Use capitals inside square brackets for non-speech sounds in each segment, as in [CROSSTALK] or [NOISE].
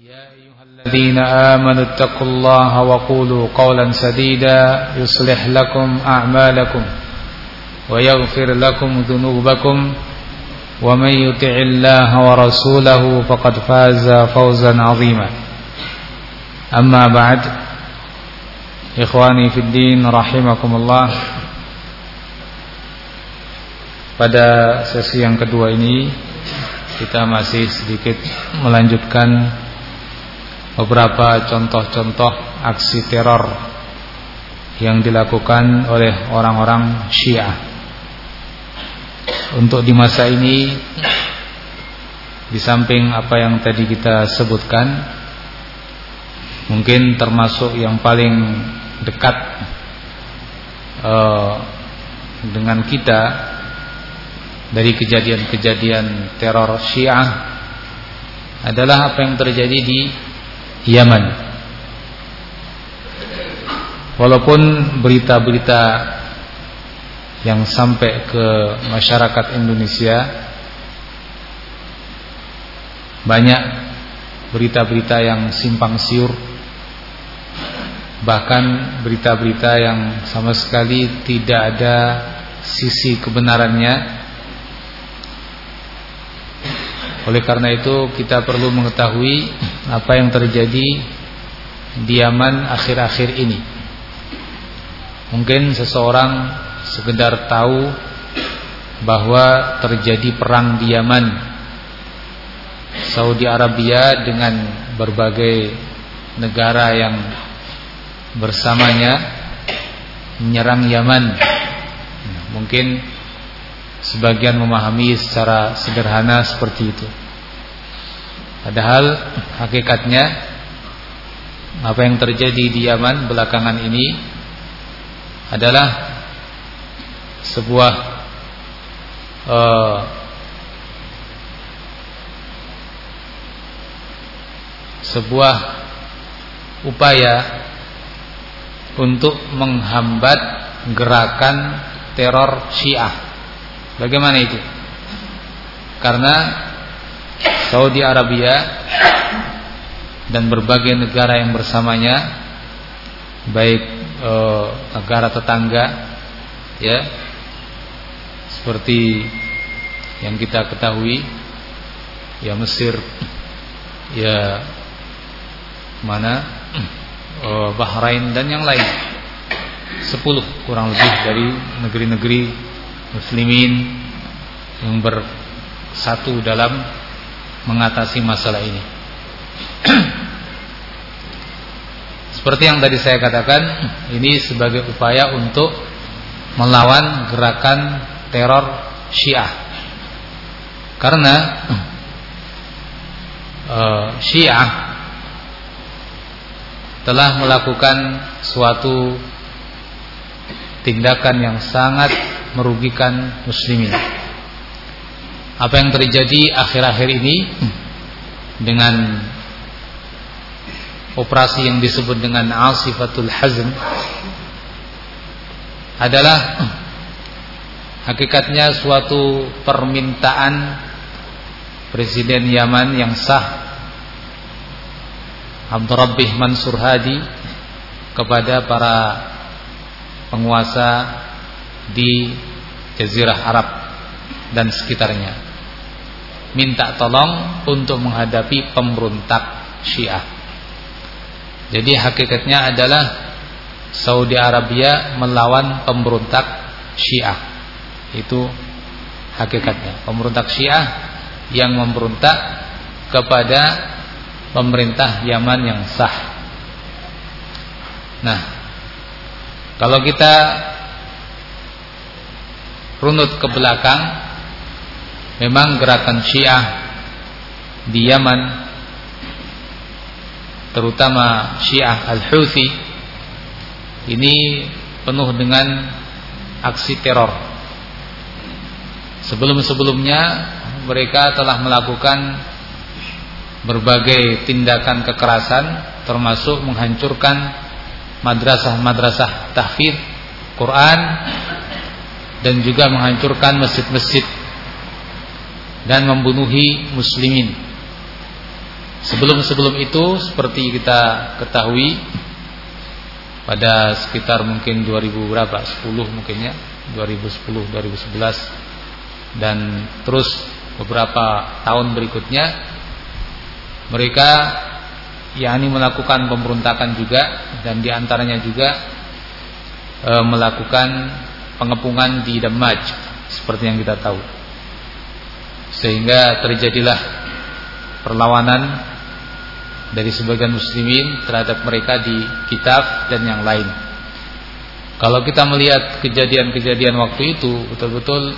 يا أيها الذين آمنوا اتقوا الله وقولوا قولا سديدا يصلح لكم أعمالكم ويغفر لكم ذنوبكم ومن يطع الله ورسوله فقد فاز فوزا عظيما. أما بعد إخواني في الدين رحمكم الله Pada sesi yang kedua ini kita masih sedikit melanjutkan beberapa contoh-contoh aksi teror yang dilakukan oleh orang-orang Syiah. Untuk di masa ini di samping apa yang tadi kita sebutkan mungkin termasuk yang paling dekat uh, dengan kita dari kejadian-kejadian teror Syiah adalah apa yang terjadi di Yaman. Walaupun berita-berita yang sampai ke masyarakat Indonesia banyak berita-berita yang simpang siur bahkan berita-berita yang sama sekali tidak ada sisi kebenarannya oleh karena itu kita perlu mengetahui apa yang terjadi di Yaman akhir-akhir ini. Mungkin seseorang sekedar tahu bahwa terjadi perang di Yaman. Saudi Arabia dengan berbagai negara yang bersamanya menyerang Yaman. Mungkin sebagian memahami secara sederhana seperti itu. Padahal hakikatnya apa yang terjadi di Yaman belakangan ini adalah sebuah uh, sebuah upaya untuk menghambat gerakan teror Syiah. Bagaimana itu? Karena Saudi Arabia dan berbagai negara yang bersamanya baik e, negara tetangga ya seperti yang kita ketahui ya Mesir ya mana e, [CLEARS THROAT] Bahrain dan yang lain sepuluh kurang lebih dari negeri-negeri muslimin yang bersatu dalam mengatasi masalah ini. [CLEARS THROAT] Seperti yang tadi saya katakan, ini sebagai upaya untuk melawan gerakan teror Syiah. Karena uh, [CLEARS THROAT] Syiah telah melakukan suatu tindakan yang sangat merugikan muslimin. Apa yang terjadi akhir-akhir ini dengan operasi yang disebut dengan Asifatul Hazm adalah hakikatnya suatu permintaan Presiden Yaman yang sah Abdurrabbih Mansur Hadi kepada para penguasa di Jazirah Arab dan sekitarnya minta tolong untuk menghadapi pemberontak Syiah. Jadi hakikatnya adalah Saudi Arabia melawan pemberontak Syiah. Itu hakikatnya. Pemberontak Syiah yang memberontak kepada pemerintah Yaman yang sah. Nah, kalau kita runut ke belakang, memang gerakan Syiah di Yaman terutama Syiah Al-Houthi ini penuh dengan aksi teror. Sebelum-sebelumnya mereka telah melakukan berbagai tindakan kekerasan termasuk menghancurkan madrasah-madrasah tahfidz Quran dan juga menghancurkan masjid-masjid dan membunuhi muslimin. Sebelum-sebelum itu seperti kita ketahui pada sekitar mungkin 2000 berapa? 10 mungkin ya, 2010, 2011 dan terus beberapa tahun berikutnya mereka yakni melakukan pemberontakan juga dan di antaranya juga e, melakukan pengepungan di Damaj seperti yang kita tahu sehingga terjadilah perlawanan dari sebagian muslimin terhadap mereka di kitab dan yang lain. Kalau kita melihat kejadian-kejadian waktu itu betul-betul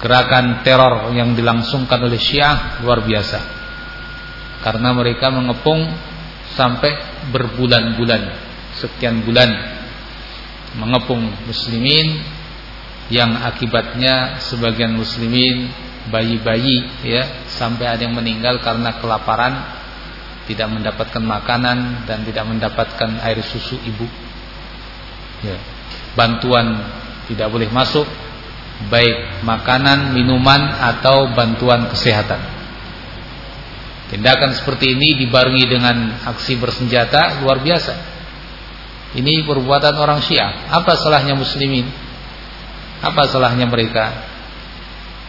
gerakan teror yang dilangsungkan oleh Syiah luar biasa. Karena mereka mengepung sampai berbulan-bulan, sekian bulan mengepung muslimin yang akibatnya sebagian muslimin bayi-bayi ya sampai ada yang meninggal karena kelaparan tidak mendapatkan makanan dan tidak mendapatkan air susu ibu. Ya bantuan tidak boleh masuk baik makanan minuman atau bantuan kesehatan. Tindakan seperti ini dibarengi dengan aksi bersenjata luar biasa ini perbuatan orang Syiah apa salahnya muslimin apa salahnya mereka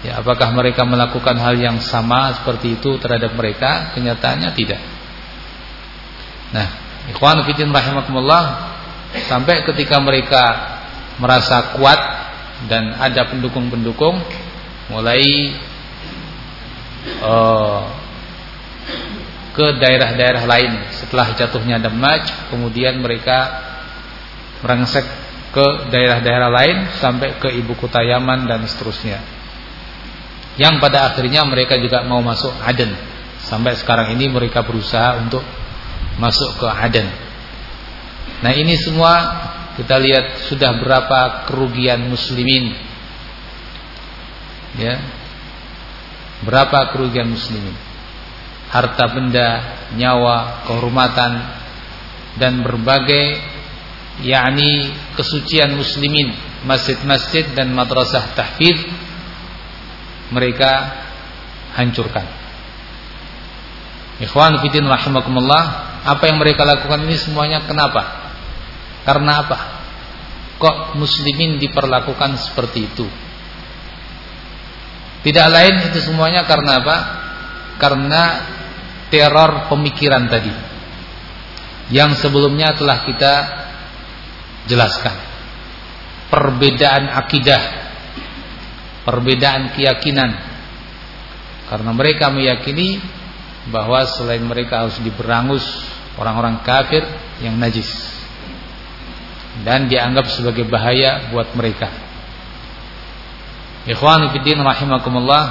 Ya, apakah mereka melakukan hal yang sama seperti itu terhadap mereka? Kenyataannya tidak. Nah, ikhwan fillah rahimakumullah sampai ketika mereka merasa kuat dan ada pendukung-pendukung mulai uh, ke daerah-daerah lain setelah jatuhnya Damaj kemudian mereka merangsek ke daerah-daerah lain sampai ke ibu kota Yaman dan seterusnya yang pada akhirnya mereka juga mau masuk Aden. Sampai sekarang ini mereka berusaha untuk masuk ke Aden. Nah, ini semua kita lihat sudah berapa kerugian muslimin. Ya. Berapa kerugian muslimin? Harta benda, nyawa, kehormatan dan berbagai yakni kesucian muslimin, masjid-masjid dan madrasah tahfidz mereka hancurkan. Ikhwan fillah rahimakumullah, apa yang mereka lakukan ini semuanya kenapa? Karena apa? Kok muslimin diperlakukan seperti itu? Tidak lain itu semuanya karena apa? Karena teror pemikiran tadi. Yang sebelumnya telah kita jelaskan. Perbedaan akidah perbedaan keyakinan karena mereka meyakini bahwa selain mereka harus diberangus orang-orang kafir yang najis dan dianggap sebagai bahaya buat mereka. Ikhwan fillah rahimakumullah.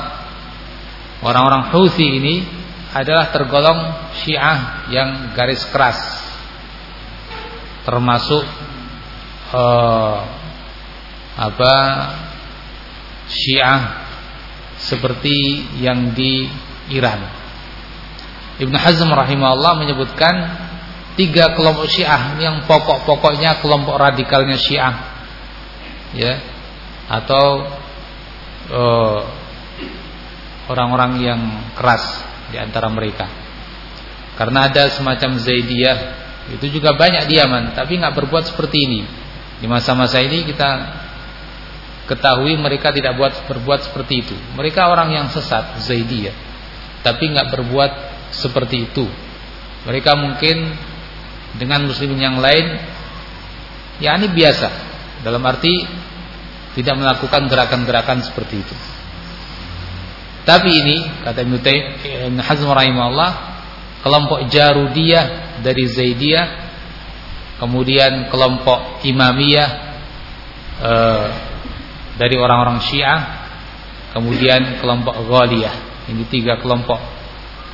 Orang-orang Houthi ini adalah tergolong Syiah yang garis keras. Termasuk uh, apa Syiah seperti yang di Iran. Ibnu Hazm rahimahullah menyebutkan tiga kelompok Syiah yang pokok-pokoknya kelompok radikalnya Syiah, ya, atau uh, orang-orang yang keras di antara mereka. Karena ada semacam Zaidiyah itu juga banyak di Yaman, tapi nggak berbuat seperti ini. Di masa-masa ini kita ketahui mereka tidak buat berbuat seperti itu. Mereka orang yang sesat, Zaidiyah. Tapi nggak berbuat seperti itu. Mereka mungkin dengan muslimin yang lain ya ini biasa. Dalam arti tidak melakukan gerakan-gerakan seperti itu. Tapi ini kata Ibnu Ibnu Hazm rahimahullah, kelompok Jarudiyah dari Zaidiyah, kemudian kelompok Imamiyah eh, dari orang-orang Syiah, kemudian kelompok Ghaliyah. Ini tiga kelompok.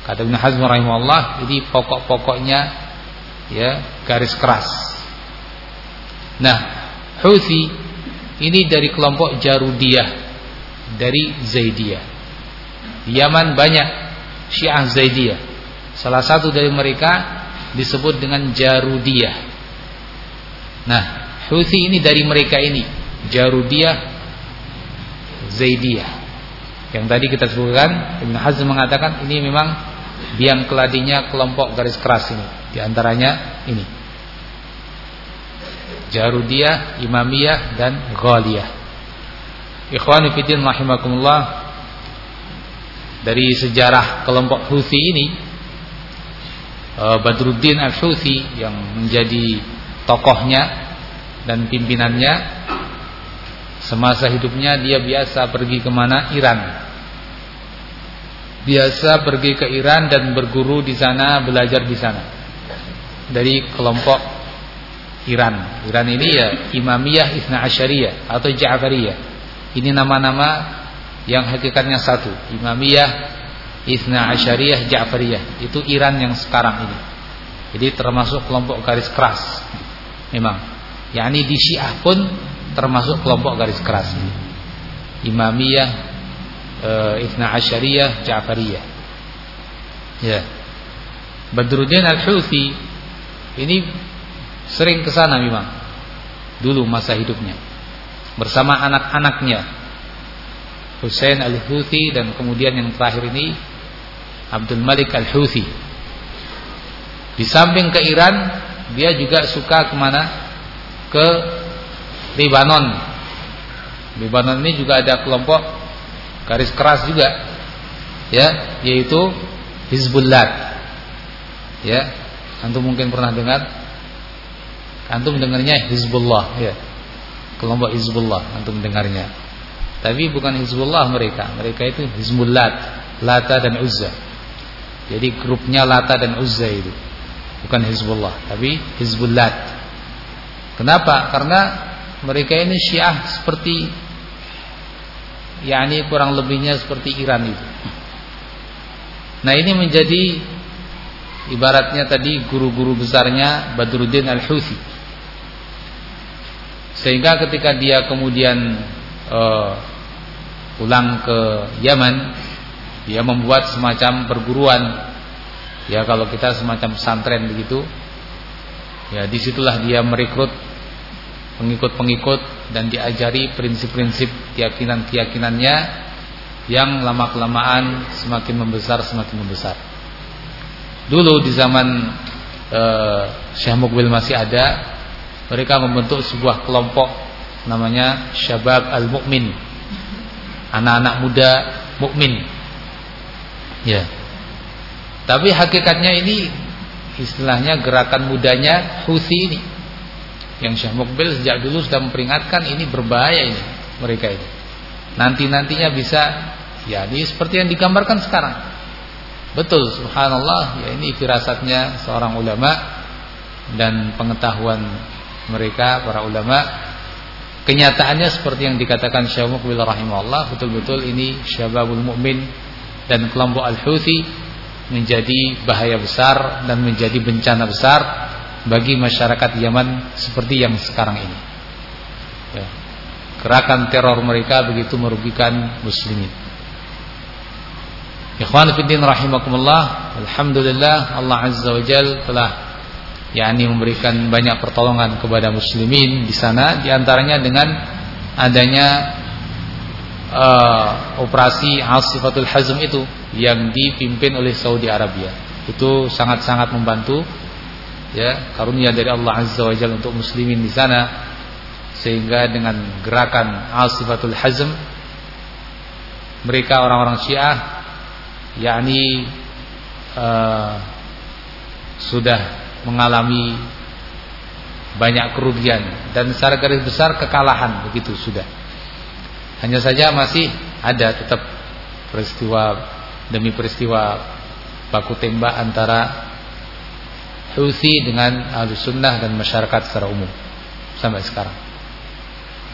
Kata Ibnu Hazm rahimahullah, ini pokok-pokoknya ya garis keras. Nah, Houthi ini dari kelompok Jarudiyah dari Zaidiyah. Di Yaman banyak Syiah Zaidiyah. Salah satu dari mereka disebut dengan Jarudiyah. Nah, Houthi ini dari mereka ini, Jarudiyah Zaidiyah. Yang tadi kita sebutkan, Ibn Hazm mengatakan ini memang biang keladinya kelompok garis keras ini. Di antaranya ini. Jarudiyah, Imamiyah dan Ghaliyah. Ikhwani fiddin rahimakumullah. Dari sejarah kelompok Houthi ini eh, Badruddin Al-Houthi yang menjadi tokohnya dan pimpinannya semasa hidupnya dia biasa pergi ke mana Iran biasa pergi ke Iran dan berguru di sana belajar di sana dari kelompok Iran. Iran ini ya Imamiyah Isna Asyariyah atau Ja'fariyah. Ini nama-nama yang hakikatnya satu. Imamiyah Isna Asyariyah Ja'fariyah. Itu Iran yang sekarang ini. Jadi termasuk kelompok garis keras. Memang. yakni di Syiah pun termasuk kelompok garis keras ini. Imamiyah e, Isna Asyariyah Ja'fariyah. Ya. Badruddin Al-Houthi ini Sering ke sana memang. Dulu masa hidupnya. Bersama anak-anaknya. Hussein Al-Houthi dan kemudian yang terakhir ini Abdul Malik Al-Houthi. Di samping ke Iran, dia juga suka ke mana? Ke Lebanon. Lebanon ini juga ada kelompok garis keras juga. Ya, yaitu Hizbullah. Ya, antum mungkin pernah dengar Antum dengarnya Hizbullah ya. Kelompok Hizbullah antum dengarnya. Tapi bukan Hizbullah mereka. Mereka itu Hizbullat, Lata dan Uzza. Jadi grupnya Lata dan Uzza itu. Bukan Hizbullah, tapi Hizbullat. Kenapa? Karena mereka ini Syiah seperti yakni kurang lebihnya seperti Iran itu. Nah, ini menjadi ibaratnya tadi guru-guru besarnya Badruddin Al-Houthi sehingga ketika dia kemudian uh, pulang ke Yaman, dia membuat semacam perguruan. Ya kalau kita semacam pesantren begitu. Ya di situlah dia merekrut pengikut-pengikut dan diajari prinsip-prinsip keyakinan-keyakinannya yang lama kelamaan semakin membesar semakin membesar. Dulu di zaman uh, Syekh Mukbil masih ada, mereka membentuk sebuah kelompok namanya Syabab Al-Mukmin. Anak-anak muda mukmin. Ya. Tapi hakikatnya ini istilahnya gerakan mudanya Houthi ini. Yang Syekh Mukbil sejak dulu sudah memperingatkan ini berbahaya ini mereka ini. Nanti-nantinya bisa ya ini seperti yang digambarkan sekarang. Betul subhanallah ya ini firasatnya seorang ulama dan pengetahuan mereka para ulama kenyataannya seperti yang dikatakan Syekh Muqbil rahimahullah betul-betul ini syababul mukmin dan kelompok al-Houthi menjadi bahaya besar dan menjadi bencana besar bagi masyarakat Yaman seperti yang sekarang ini. Ya. Gerakan teror mereka begitu merugikan muslimin. Ikhwan fillah rahimakumullah, alhamdulillah Allah Azza wa Jalla telah yakni memberikan banyak pertolongan kepada muslimin di sana di antaranya dengan adanya uh, operasi Asifatul Hazm itu yang dipimpin oleh Saudi Arabia. Itu sangat-sangat membantu ya karunia dari Allah Azza wa Jalla untuk muslimin di sana sehingga dengan gerakan Asifatul Hazm mereka orang-orang Syiah yakni uh, sudah mengalami banyak kerugian dan secara garis besar kekalahan begitu sudah. Hanya saja masih ada tetap peristiwa demi peristiwa baku tembak antara Houthi dengan Ahlussunnah dan masyarakat secara umum sampai sekarang.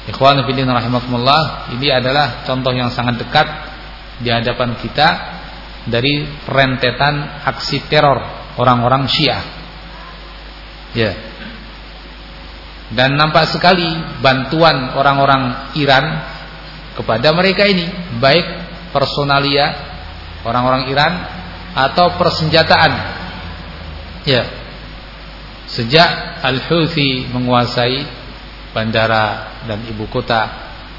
Ikhwan fillah rahimakumullah, ini adalah contoh yang sangat dekat di hadapan kita dari rentetan aksi teror orang-orang Syiah. Ya. Dan nampak sekali bantuan orang-orang Iran kepada mereka ini, baik personalia orang-orang Iran atau persenjataan. Ya. Sejak Al-Houthi menguasai bandara dan ibu kota,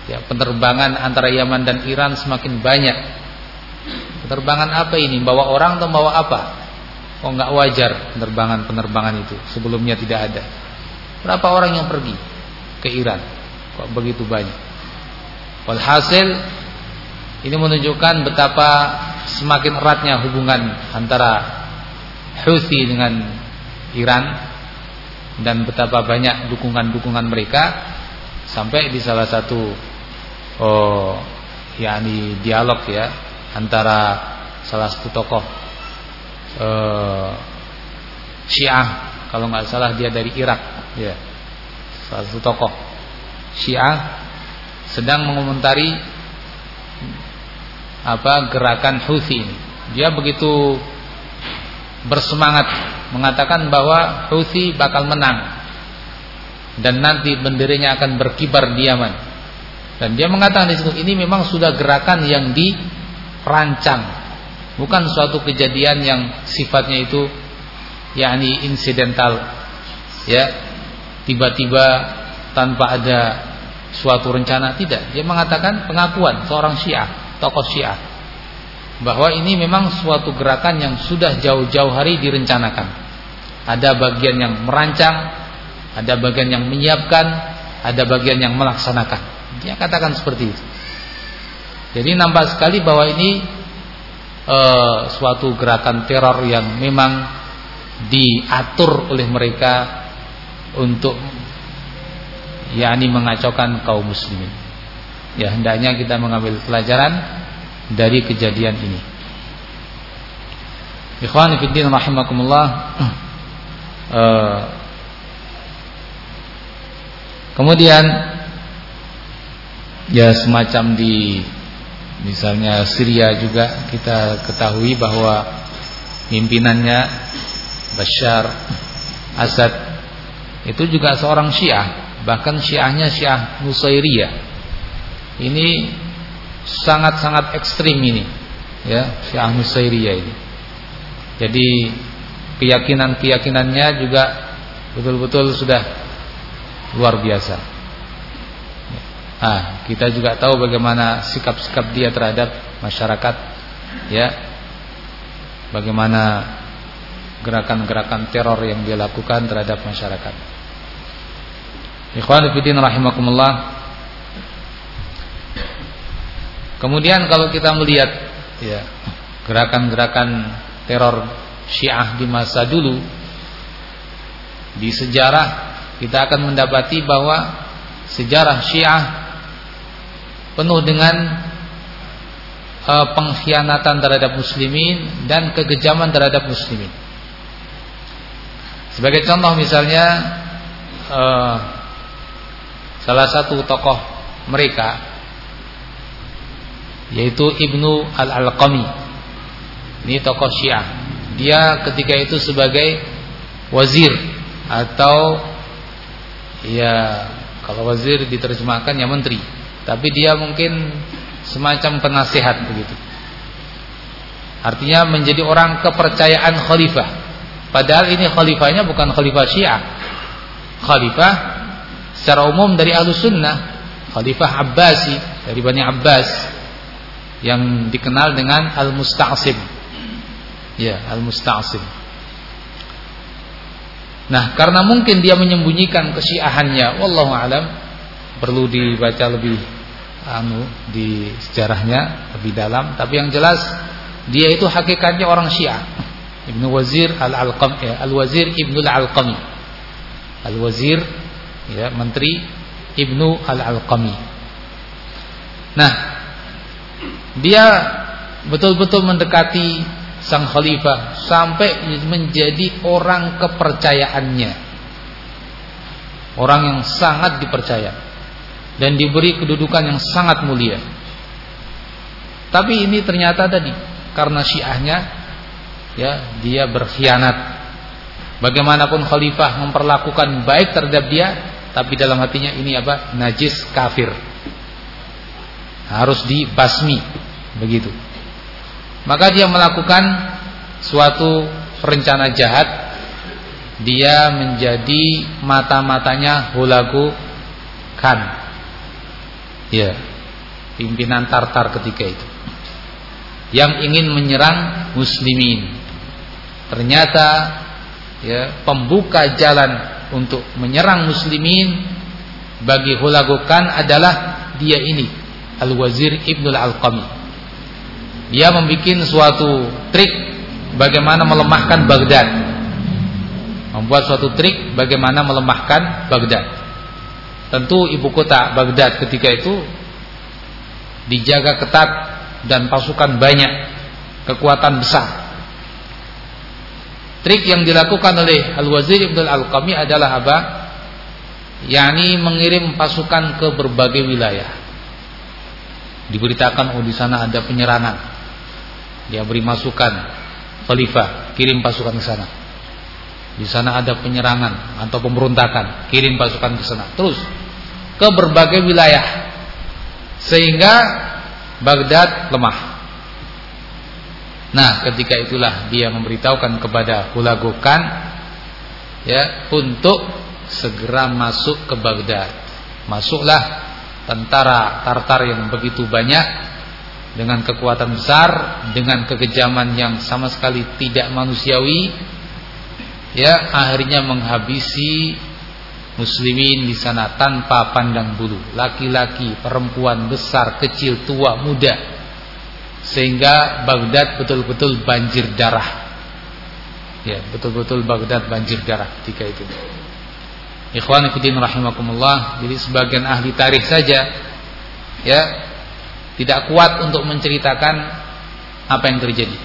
ya, penerbangan antara Yaman dan Iran semakin banyak. Penerbangan apa ini? Bawa orang atau bawa apa? Oh nggak wajar penerbangan-penerbangan itu. Sebelumnya tidak ada. Berapa orang yang pergi ke Iran? Kok begitu banyak? Walhasil ini menunjukkan betapa semakin eratnya hubungan antara Houthi dengan Iran dan betapa banyak dukungan-dukungan mereka sampai di salah satu oh yakni dialog ya antara salah satu tokoh eh, Syiah. Kalau nggak salah dia dari Irak ya. Salah satu tokoh Syiah sedang mengomentari apa gerakan Houthi dia begitu bersemangat mengatakan bahwa Houthi bakal menang dan nanti benderanya akan berkibar di Yaman. Dan dia mengatakan di situ ini memang sudah gerakan yang dirancang, bukan suatu kejadian yang sifatnya itu yakni insidental. Ya, tiba-tiba tanpa ada suatu rencana tidak. Dia mengatakan pengakuan seorang Syiah, tokoh Syiah bahwa ini memang suatu gerakan yang sudah jauh-jauh hari direncanakan. Ada bagian yang merancang, ada bagian yang menyiapkan, ada bagian yang melaksanakan. Dia katakan seperti itu. Jadi nampak sekali bahwa ini e, suatu gerakan teror yang memang diatur oleh mereka untuk yakni mengacaukan kaum muslimin. Ya hendaknya kita mengambil pelajaran dari kejadian ini. Ikhwan fillah rahimakumullah. Uh, [CLEARS THROAT] kemudian ya semacam di misalnya Syria juga kita ketahui bahwa pimpinannya Bashar Asad itu juga seorang Syiah, bahkan Syiahnya Syiah Nusairiyah. Ini sangat-sangat ekstrim ini ya Syiah Nusairiyah ini. Jadi keyakinan-keyakinannya juga betul-betul sudah luar biasa. Ah, kita juga tahu bagaimana sikap-sikap dia terhadap masyarakat ya. Bagaimana gerakan-gerakan teror yang dia lakukan terhadap masyarakat. Ikhwan rahimakumullah Kemudian kalau kita melihat ya gerakan-gerakan teror Syiah di masa dulu di sejarah kita akan mendapati bahwa sejarah Syiah penuh dengan uh, pengkhianatan terhadap muslimin dan kekejaman terhadap muslimin. Sebagai contoh misalnya uh, salah satu tokoh mereka yaitu Ibnu Al-Alqami. Ini tokoh Syiah. Dia ketika itu sebagai wazir atau ya kalau wazir diterjemahkan ya menteri, tapi dia mungkin semacam penasihat begitu. Artinya menjadi orang kepercayaan khalifah. Padahal ini khalifahnya bukan khalifah Syiah. Khalifah secara umum dari Ahlus Sunnah, Khalifah Abbasi dari Bani Abbas yang dikenal dengan al-musta'sim. Ya, al-musta'sim. Nah, karena mungkin dia menyembunyikan kesyiahannya, wallahu alam, perlu dibaca lebih anu di sejarahnya lebih dalam, tapi yang jelas dia itu hakikatnya orang Syiah. Ibnu Wazir Al-Alqam ya, Al-Wazir Ibnu Al-Alqami. Al-Wazir ya, menteri Ibnu Al-Alqami. Nah, dia betul-betul mendekati sang khalifah sampai menjadi orang kepercayaannya. Orang yang sangat dipercaya dan diberi kedudukan yang sangat mulia. Tapi ini ternyata tadi karena syiahnya ya dia berkhianat. Bagaimanapun khalifah memperlakukan baik terhadap dia, tapi dalam hatinya ini apa? Najis kafir. Harus dibasmi begitu. Maka dia melakukan suatu rencana jahat. Dia menjadi mata-matanya Hulagu Khan. Ya, pimpinan Tartar ketika itu. Yang ingin menyerang muslimin. Ternyata ya, pembuka jalan untuk menyerang muslimin bagi Hulagu Khan adalah dia ini, Al-Wazir Ibnul Al-Qami. Dia membuat suatu trik bagaimana melemahkan Baghdad. Membuat suatu trik bagaimana melemahkan Baghdad. Tentu ibu kota Baghdad ketika itu dijaga ketat dan pasukan banyak, kekuatan besar. Trik yang dilakukan oleh Al-Wazir Ibn Al-Qami adalah apa? yakni mengirim pasukan ke berbagai wilayah. Diberitakan oh di sana ada penyerangan. Dia beri masukan Khalifah kirim pasukan ke sana. Di sana ada penyerangan atau pemberontakan, kirim pasukan ke sana. Terus ke berbagai wilayah sehingga Baghdad lemah. Nah, ketika itulah dia memberitahukan kepada Hulagu Khan ya untuk segera masuk ke Baghdad. Masuklah tentara Tartar yang begitu banyak dengan kekuatan besar, dengan kekejaman yang sama sekali tidak manusiawi, ya akhirnya menghabisi muslimin di sana tanpa pandang bulu, laki-laki, perempuan, besar, kecil, tua, muda, sehingga Baghdad betul-betul banjir darah. Ya, betul-betul Baghdad banjir darah ketika itu. Ikhwan fillah rahimakumullah. Jadi sebagian ahli tarikh saja ya tidak kuat untuk menceritakan apa yang terjadi.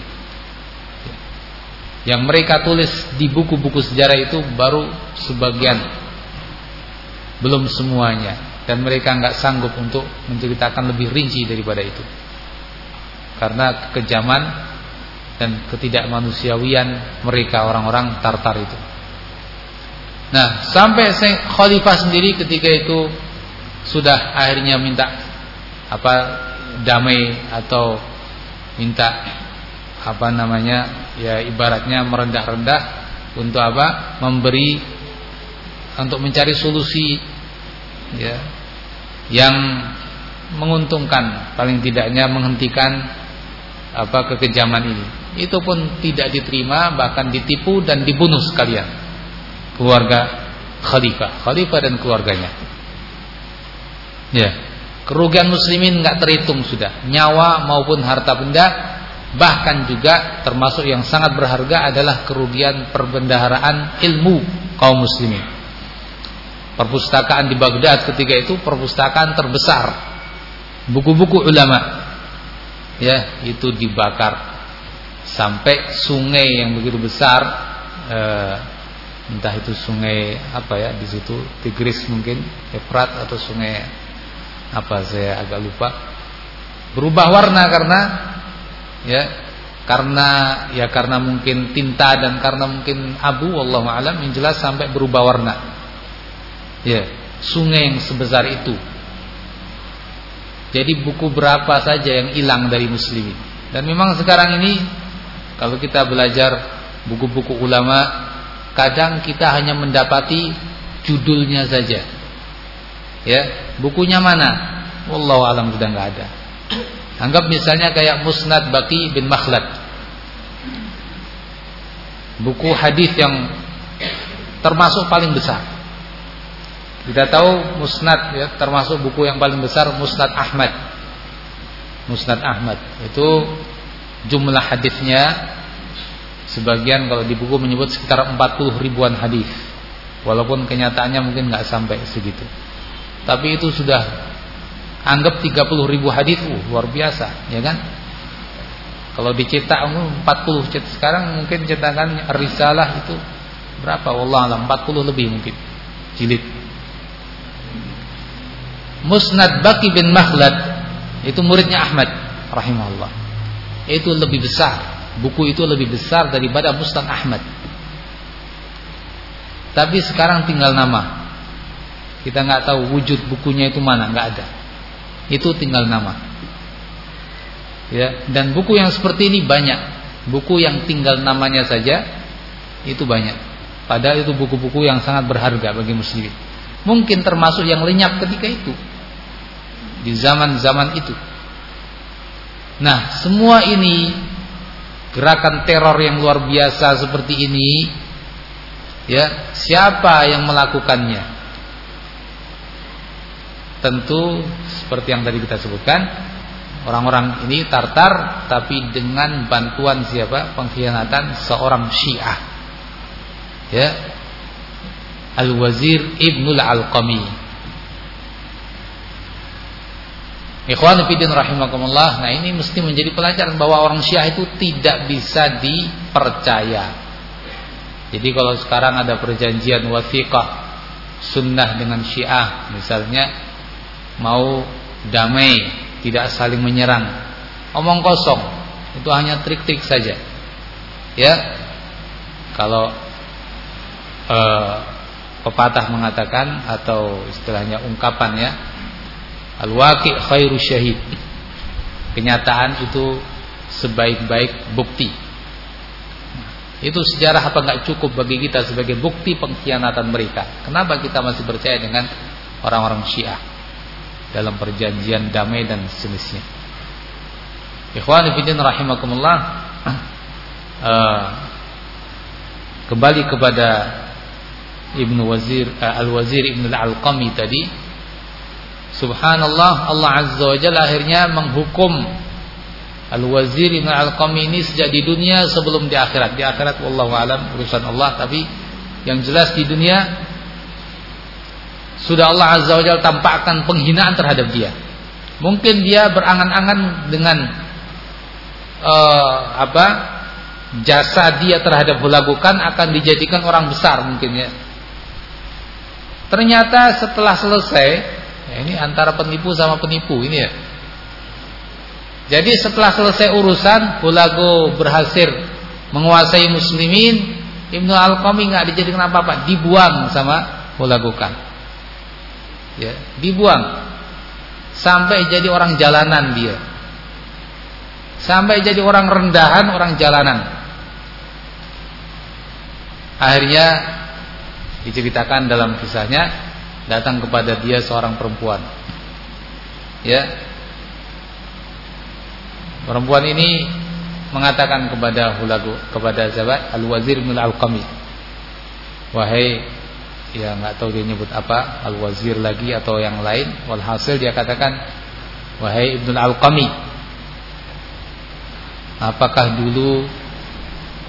Yang mereka tulis di buku-buku sejarah itu baru sebagian, belum semuanya, dan mereka nggak sanggup untuk menceritakan lebih rinci daripada itu, karena kekejaman dan ketidakmanusiawian mereka orang-orang Tartar itu. Nah, sampai Khalifah sendiri ketika itu sudah akhirnya minta apa damai atau minta apa namanya ya ibaratnya merendah-rendah untuk apa memberi untuk mencari solusi ya yang menguntungkan paling tidaknya menghentikan apa kekejaman ini. Itu pun tidak diterima bahkan ditipu dan dibunuh sekalian. Keluarga khalifah. Khalifah dan keluarganya. Ya. Kerugian muslimin nggak terhitung sudah, nyawa maupun harta benda, bahkan juga termasuk yang sangat berharga adalah kerugian perbendaharaan ilmu kaum muslimin. Perpustakaan di Baghdad ketika itu perpustakaan terbesar. Buku-buku ulama ya itu dibakar. Sampai sungai yang begitu besar eh, entah itu sungai apa ya di situ Tigris mungkin Efrat atau sungai apa saya agak lupa. Berubah warna karena ya karena ya karena mungkin tinta dan karena mungkin abu Allah alam yang jelas sampai berubah warna. Ya sungai yang sebesar itu jadi buku berapa saja yang hilang dari muslimin dan memang sekarang ini kalau kita belajar buku-buku ulama kadang kita hanya mendapati judulnya saja Ya, bukunya mana? Wallahu alam sudah nggak ada. Anggap misalnya kayak Musnad Baqi bin Makhlad. Buku hadis yang termasuk paling besar. Kita tahu Musnad ya, termasuk buku yang paling besar Musnad Ahmad. Musnad Ahmad itu jumlah hadisnya sebagian kalau di buku menyebut sekitar 40 ribuan hadis. Walaupun kenyataannya mungkin nggak sampai segitu. Tapi itu sudah anggap 30 ribu hadis uh, luar biasa ya kan kalau dicetak 40 cetak sekarang mungkin cetakan risalah itu berapa wallah alam 40 lebih mungkin jilid Musnad Baki bin Makhlad itu muridnya Ahmad rahimahullah. Itu lebih besar buku itu lebih besar daripada Musnad Ahmad. Tapi sekarang tinggal nama. Kita nggak tahu wujud bukunya itu mana nggak ada. Itu tinggal nama. Ya dan buku yang seperti ini banyak. Buku yang tinggal namanya saja itu banyak. Padahal itu buku-buku yang sangat berharga bagi muslimin. Mungkin termasuk yang lenyap ketika itu di zaman-zaman itu. Nah semua ini gerakan teror yang luar biasa seperti ini ya siapa yang melakukannya? Tentu seperti yang tadi kita sebutkan orang-orang ini tartar tapi dengan bantuan siapa? Pengkhianatan seorang Syiah. Ya Al-Wazir Ibnul Al-Qami Ikhwan fillah rahimakumullah. Nah, ini mesti menjadi pelajaran bahwa orang Syiah itu tidak bisa dipercaya. Jadi kalau sekarang ada perjanjian wasiqah sunnah dengan Syiah misalnya mau damai, tidak saling menyerang. Omong kosong. Itu hanya trik-trik saja. Ya. Kalau uh, pepatah mengatakan atau istilahnya ungkapan ya Al-waqi' khairu syahid. Kenyataan itu sebaik-baik bukti. Itu sejarah apa enggak cukup bagi kita sebagai bukti pengkhianatan mereka? Kenapa kita masih percaya dengan orang-orang Syiah dalam perjanjian damai dan sejenisnya? Ikhwan fillah rahimakumullah. Uh, [CLEARS THROAT] kembali kepada Ibnu Wazir uh, Al-Wazir Ibnu Al-Alqami tadi Subhanallah Allah Azza wa Jalla akhirnya menghukum Al-Wazir Ibn Al-Qami ini sejak di dunia sebelum di akhirat. Di akhirat wallahu alam urusan Allah tapi yang jelas di dunia sudah Allah Azza wa Jalla tampakkan penghinaan terhadap dia. Mungkin dia berangan-angan dengan uh, apa? jasa dia terhadap hulagukan akan dijadikan orang besar mungkin ya. Ternyata setelah selesai ini antara penipu sama penipu ini ya. Jadi setelah selesai urusan Hulago berhasil menguasai muslimin Ibnu Al-Qami nggak dijadikan apa-apa, dibuang sama Hulagukan. Ya, dibuang. Sampai jadi orang jalanan dia. Sampai jadi orang rendahan, orang jalanan. Akhirnya diceritakan dalam kisahnya datang kepada dia seorang perempuan. Ya. Perempuan ini mengatakan kepada Hulagu kepada siapa? Al-Wazir bin Al-Qami. Wahai ya nggak tahu dia nyebut apa, Al-Wazir lagi atau yang lain. Walhasil dia katakan, "Wahai Ibnu Al-Qami, apakah dulu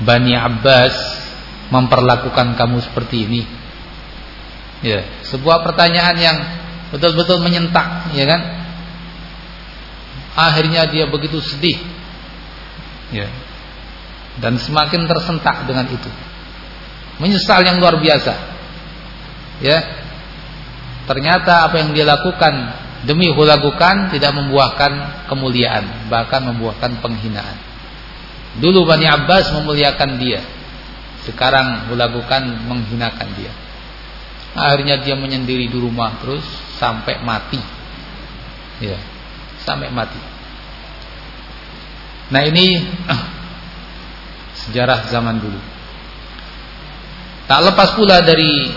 Bani Abbas memperlakukan kamu seperti ini?" Ya, sebuah pertanyaan yang betul-betul menyentak, ya kan? Akhirnya dia begitu sedih. Ya. Dan semakin tersentak dengan itu. Menyesal yang luar biasa. Ya. Ternyata apa yang dia lakukan demi hulagukan tidak membuahkan kemuliaan, bahkan membuahkan penghinaan. Dulu Bani Abbas memuliakan dia. Sekarang hulagukan menghinakan dia. Akhirnya dia menyendiri di rumah terus sampai mati. Ya, sampai mati. Nah, ini [CLEARS THROAT] sejarah zaman dulu. Tak lepas pula dari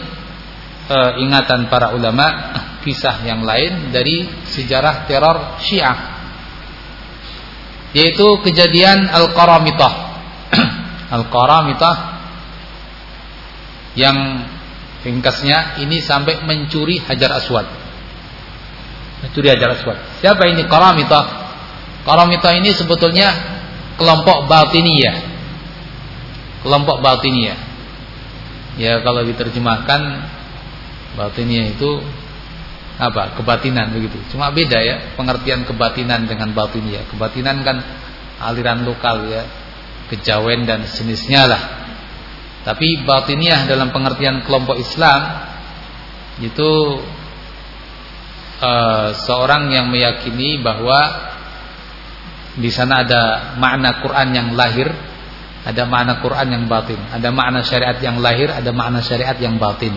uh, ingatan para ulama [CLEARS THROAT] kisah yang lain dari sejarah teror Syiah. Yaitu kejadian Al-Qaramitah. [CLEARS THROAT] Al-Qaramitah yang Ringkasnya ini sampai mencuri Hajar Aswad. Mencuri Hajar Aswad. Siapa ini? Karamita. Karamita ini sebetulnya kelompok Batiniyah. Kelompok Batiniyah. Ya kalau diterjemahkan Batiniyah itu apa kebatinan begitu. Cuma beda ya pengertian kebatinan dengan batiniyah. Kebatinan kan aliran lokal ya, kejawen dan sejenisnya lah. Tapi batiniyah dalam pengertian kelompok Islam itu uh, seorang yang meyakini bahwa di sana ada makna Quran yang lahir, ada makna Quran yang batin, ada makna syariat yang lahir, ada makna syariat yang batin.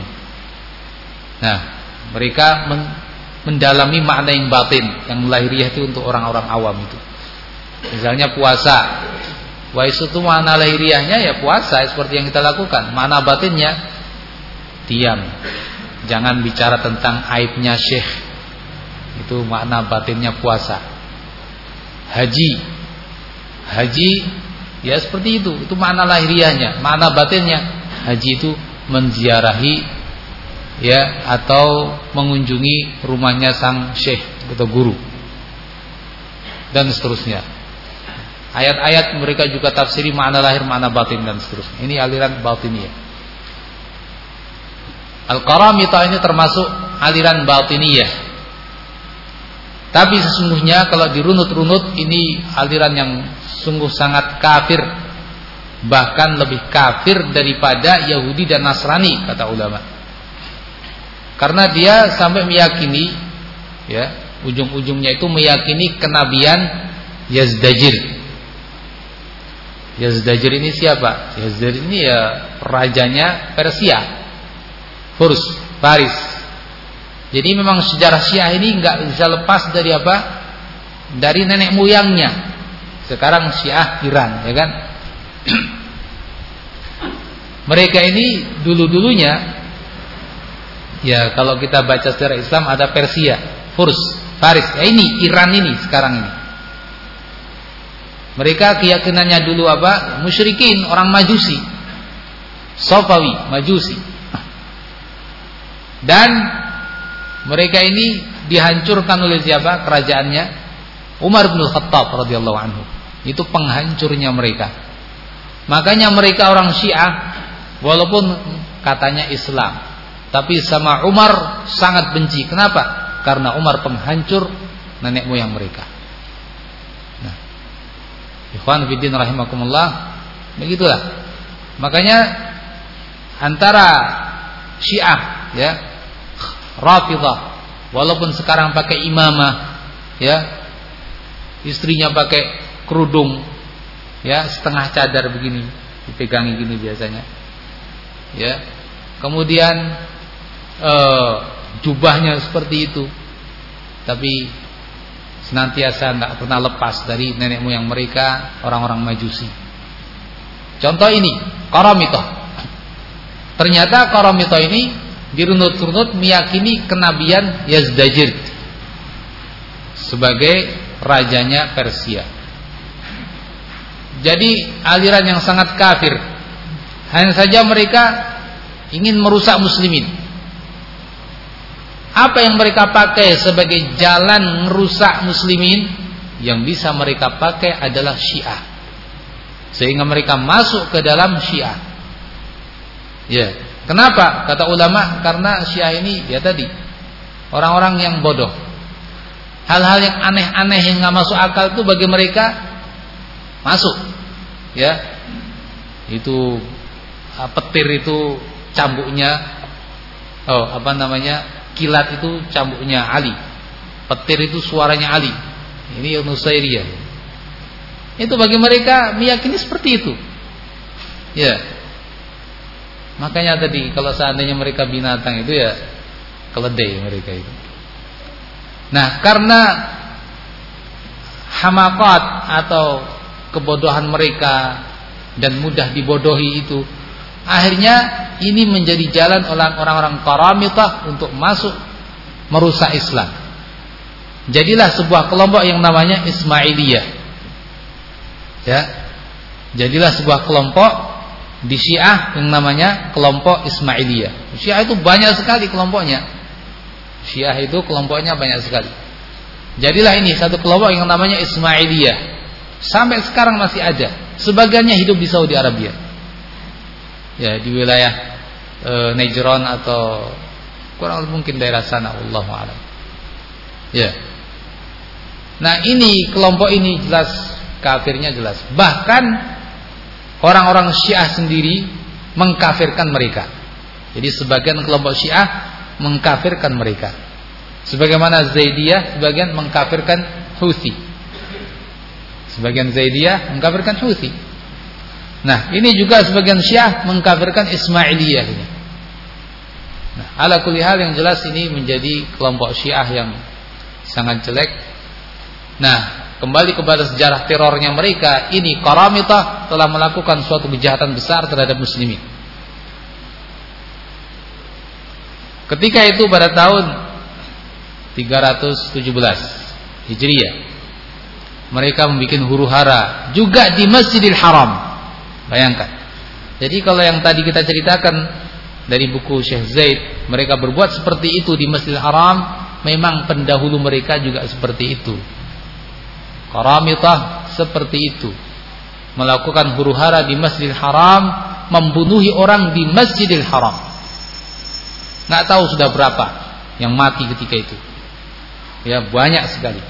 Nah, mereka mendalami makna yang batin, yang lahiriah itu untuk orang-orang awam itu. Misalnya puasa. Wah itu makna lahiriahnya ya puasa seperti yang kita lakukan. Makna batinnya diam. Jangan bicara tentang aibnya syekh. Itu makna batinnya puasa. Haji. Haji ya seperti itu. Itu makna lahiriahnya. Makna batinnya haji itu menziarahi ya atau mengunjungi rumahnya sang syekh atau guru dan seterusnya. Ayat-ayat mereka juga tafsiri makna lahir, makna batin dan seterusnya. Ini aliran batiniyah. Al-Qaramita ini termasuk aliran batiniyah. Tapi sesungguhnya kalau dirunut-runut ini aliran yang sungguh sangat kafir. Bahkan lebih kafir daripada Yahudi dan Nasrani kata ulama. Karena dia sampai meyakini ya, ujung-ujungnya itu meyakini kenabian Yazdajir. Yazdajir ini siapa? Yazdajir ini ya rajanya Persia. Furs, Paris. Jadi memang sejarah Syiah ini nggak bisa lepas dari apa? Dari nenek moyangnya. Sekarang Syiah Iran, ya kan? [CLEARS THROAT] Mereka ini dulu-dulunya Ya kalau kita baca sejarah Islam ada Persia, Furs, Faris. Ya ini Iran ini sekarang ini. Mereka keyakinannya dulu apa? Musyrikin, orang Majusi. Sofawi, Majusi. Dan mereka ini dihancurkan oleh siapa? Kerajaannya Umar bin Khattab radhiyallahu anhu. Itu penghancurnya mereka. Makanya mereka orang Syiah walaupun katanya Islam, tapi sama Umar sangat benci. Kenapa? Karena Umar penghancur nenek moyang mereka. Ikhwan Fiddin rahimakumullah, begitulah. Makanya antara Syiah ya, Rafidah walaupun sekarang pakai imamah ya, istrinya pakai kerudung ya, setengah cadar begini, dipegangi gini biasanya. Ya. Kemudian uh, jubahnya seperti itu. Tapi senantiasa nggak pernah lepas dari nenek moyang mereka orang-orang Majusi. Contoh ini, Karamito. Ternyata Karamito ini dirunut-runut meyakini kenabian Yazdajir sebagai rajanya Persia. Jadi aliran yang sangat kafir. Hanya saja mereka ingin merusak muslimin. Apa yang mereka pakai sebagai jalan merusak muslimin yang bisa mereka pakai adalah Syiah. Sehingga mereka masuk ke dalam Syiah. Ya. Kenapa? Kata ulama karena Syiah ini ya tadi orang-orang yang bodoh. Hal-hal yang aneh-aneh yang nggak masuk akal itu bagi mereka masuk. Ya. Itu ah, petir itu cambuknya oh apa namanya kilat itu cambuknya Ali. Petir itu suaranya Ali. Ini Nusairiyah. Itu bagi mereka meyakini seperti itu. Ya. Makanya tadi kalau seandainya mereka binatang itu ya keledai mereka itu. Nah, karena hamakat atau kebodohan mereka dan mudah dibodohi itu Akhirnya ini menjadi jalan orang-orang Karamitah untuk masuk merusak Islam. Jadilah sebuah kelompok yang namanya Ismailiyah. Ya. Jadilah sebuah kelompok di Syiah yang namanya kelompok Ismailiyah. Syiah itu banyak sekali kelompoknya. Syiah itu kelompoknya banyak sekali. Jadilah ini satu kelompok yang namanya Ismailiyah. Sampai sekarang masih ada. Sebagiannya hidup di Saudi Arabia ya di wilayah e, Najran atau kurang mungkin daerah sana Allah alam. Ya. Nah, ini kelompok ini jelas kafirnya jelas. Bahkan orang-orang Syiah sendiri mengkafirkan mereka. Jadi sebagian kelompok Syiah mengkafirkan mereka. Sebagaimana Zaidiyah sebagian mengkafirkan Houthi. Sebagian Zaidiyah mengkafirkan Houthi. Nah, ini juga sebagian Syiah mengkafirkan Ismailiyah ini. Nah, ala kulli hal yang jelas ini menjadi kelompok Syiah yang sangat jelek. Nah, kembali kepada sejarah terornya mereka, ini Qaramitah telah melakukan suatu kejahatan besar terhadap muslimin. Ketika itu pada tahun 317 Hijriah mereka membuat huru hara juga di Masjidil Haram Bayangkan. Jadi kalau yang tadi kita ceritakan dari buku Syekh Zaid, mereka berbuat seperti itu di Masjidil Haram, memang pendahulu mereka juga seperti itu. Karamitah seperti itu. Melakukan huru hara di Masjidil Haram, membunuhi orang di Masjidil Haram. Nggak tahu sudah berapa yang mati ketika itu. Ya, banyak sekali.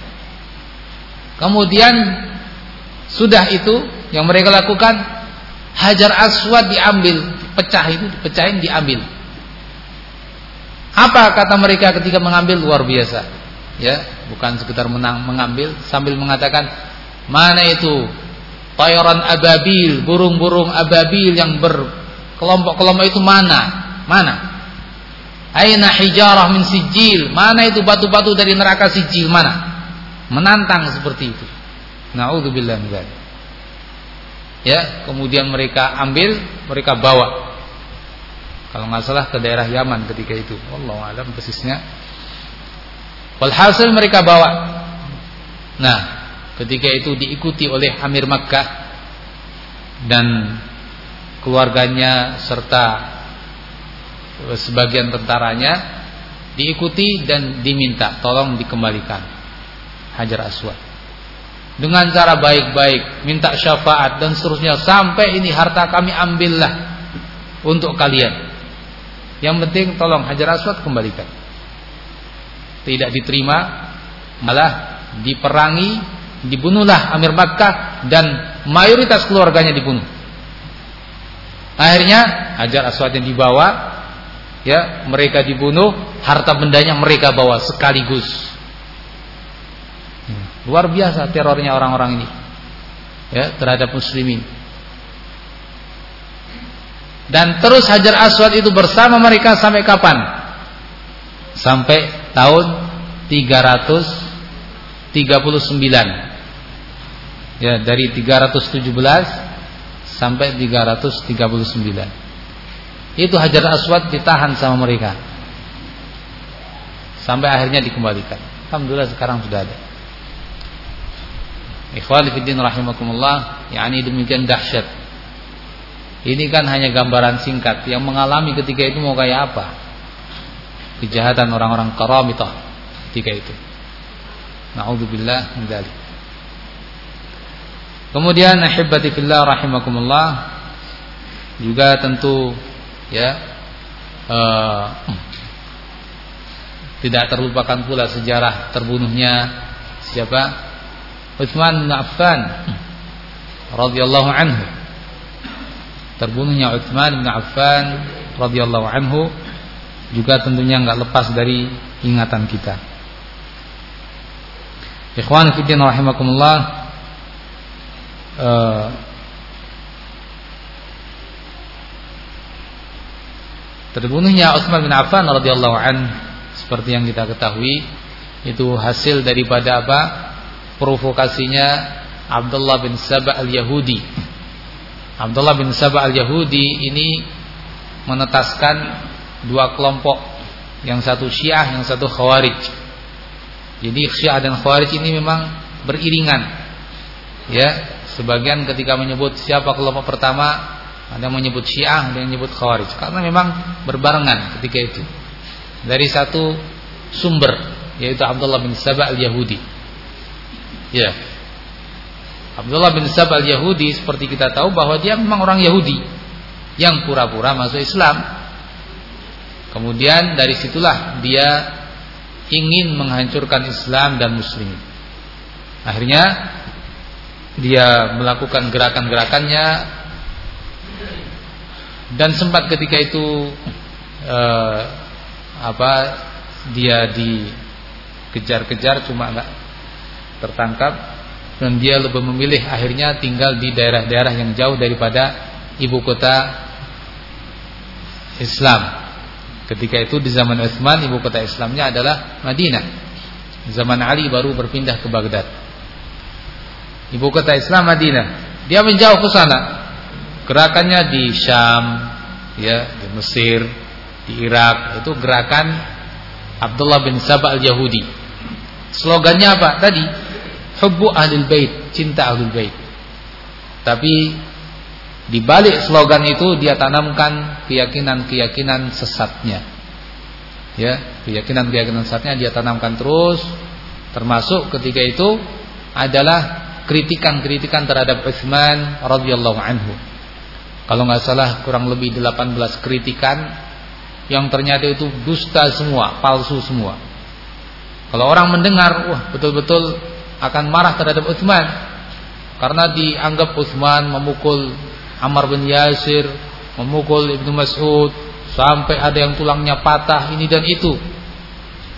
Kemudian sudah itu yang mereka lakukan Hajar Aswad diambil, pecah itu pecahin diambil. Apa kata mereka ketika mengambil luar biasa? Ya, bukan sekedar menang mengambil sambil mengatakan mana itu tayaran ababil, burung-burung ababil yang berkelompok-kelompok itu mana? Mana? Aina hijarah min sijil? Mana itu batu-batu dari neraka sijil? Mana? Menantang seperti itu. Nauzubillah min ya kemudian mereka ambil mereka bawa. Kalau nggak salah ke daerah Yaman ketika itu. Allah alam persisnya. Walhasil mereka bawa. Nah ketika itu diikuti oleh Amir Makkah dan keluarganya serta sebagian tentaranya diikuti dan diminta tolong dikembalikan Hajar Aswad dengan cara baik-baik, minta syafaat dan seterusnya sampai ini harta kami ambillah untuk kalian. Yang penting tolong Hajar Aswad kembalikan. Tidak diterima, malah diperangi, dibunuhlah Amir Makkah dan mayoritas keluarganya dibunuh. Akhirnya Hajar Aswad yang dibawa, ya mereka dibunuh, harta bendanya mereka bawa sekaligus. Luar biasa terornya orang-orang ini ya terhadap muslimin. Dan terus Hajar Aswad itu bersama mereka sampai kapan? Sampai tahun 339. Ya, dari 317 sampai 339. Itu Hajar Aswad ditahan sama mereka. Sampai akhirnya dikembalikan. Alhamdulillah sekarang sudah ada. Ikhwani fiddin rahimakumullah, yakni demikian dahsyat. Ini kan hanya gambaran singkat yang mengalami ketika itu mau kayak apa? Kejahatan orang-orang karamitah ketika itu. Nauzubillah min dzalik. Kemudian ahibati fillah rahimakumullah juga tentu ya uh, tidak terlupakan pula sejarah terbunuhnya siapa Utsman bin Affan radhiyallahu anhu. Terbunuhnya Utsman bin Affan radhiyallahu anhu juga tentunya enggak lepas dari ingatan kita. Ikhwan fillah rahimakumullah uh, Terbunuhnya Utsman bin Affan radhiyallahu an seperti yang kita ketahui itu hasil daripada apa? Provokasinya Abdullah bin Sabah al-Yahudi. Abdullah bin Sabah al-Yahudi ini menetaskan dua kelompok, yang satu Syiah, yang satu Khawarij. Jadi Syiah dan Khawarij ini memang beriringan. Ya, sebagian ketika menyebut siapa kelompok pertama, ada yang menyebut Syiah, ada yang menyebut Khawarij. Karena memang berbarengan ketika itu. Dari satu sumber, yaitu Abdullah bin Sabah al-Yahudi. Ya. Abdullah bin Sab al-Yahudi seperti kita tahu bahwa dia memang orang Yahudi yang pura-pura masuk Islam. Kemudian dari situlah dia ingin menghancurkan Islam dan muslimin. Akhirnya dia melakukan gerakan-gerakannya dan sempat ketika itu eh, apa dia dikejar-kejar cuma enggak tertangkap dan dia lebih memilih akhirnya tinggal di daerah-daerah yang jauh daripada ibu kota Islam. Ketika itu di zaman Utsman ibu kota Islamnya adalah Madinah. Zaman Ali baru berpindah ke Baghdad. Ibu kota Islam Madinah. Dia menjauh ke sana. Gerakannya di Syam, ya, di Mesir, di Irak. Itu gerakan Abdullah bin Sabah al-Yahudi. Slogannya apa? Tadi, hubbu ahlul bait, cinta ahlul bait. Tapi di balik slogan itu dia tanamkan keyakinan-keyakinan sesatnya. Ya, keyakinan-keyakinan sesatnya dia tanamkan terus termasuk ketika itu adalah kritikan-kritikan terhadap Utsman radhiyallahu anhu. Kalau nggak salah kurang lebih 18 kritikan yang ternyata itu dusta semua, palsu semua. Kalau orang mendengar, wah betul-betul akan marah terhadap Utsman karena dianggap Utsman memukul Ammar bin Yasir memukul Ibnu Mas'ud sampai ada yang tulangnya patah ini dan itu.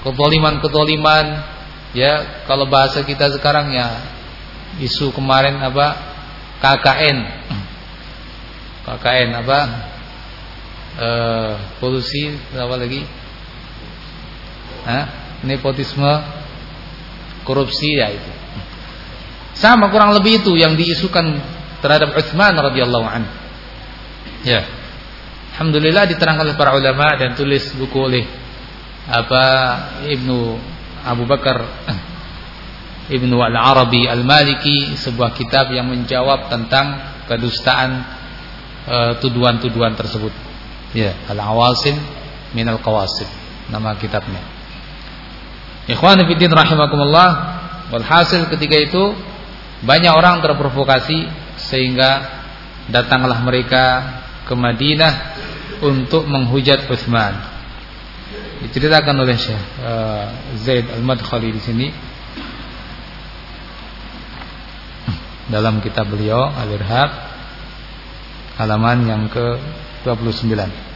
Kezaliman-kezaliman ya kalau bahasa kita sekarang ya isu kemarin apa KKN. KKN apa? Eh polusi apa lagi? Hah? Nepotisme korupsi ya itu. Sama kurang lebih itu yang diisukan terhadap Utsman radhiyallahu anhu. Ya. Alhamdulillah diterangkan oleh para ulama dan tulis buku oleh apa Ibnu Abu Bakar [CLEARS THROAT] Ibnu Al-Arabi Al-Maliki sebuah kitab yang menjawab tentang kedustaan eh, tuduhan-tuduhan uh, tersebut. Ya, Al-Awasim min Al-Qawasim nama kitabnya. Ikhwan fillah rahimakumullah, walhasil ketika itu banyak orang terprovokasi sehingga datanglah mereka ke Madinah untuk menghujat Utsman. Diceritakan oleh Syekh uh, Zaid Al-Madkhali di sini dalam kitab beliau Al-Irhab halaman yang ke-29.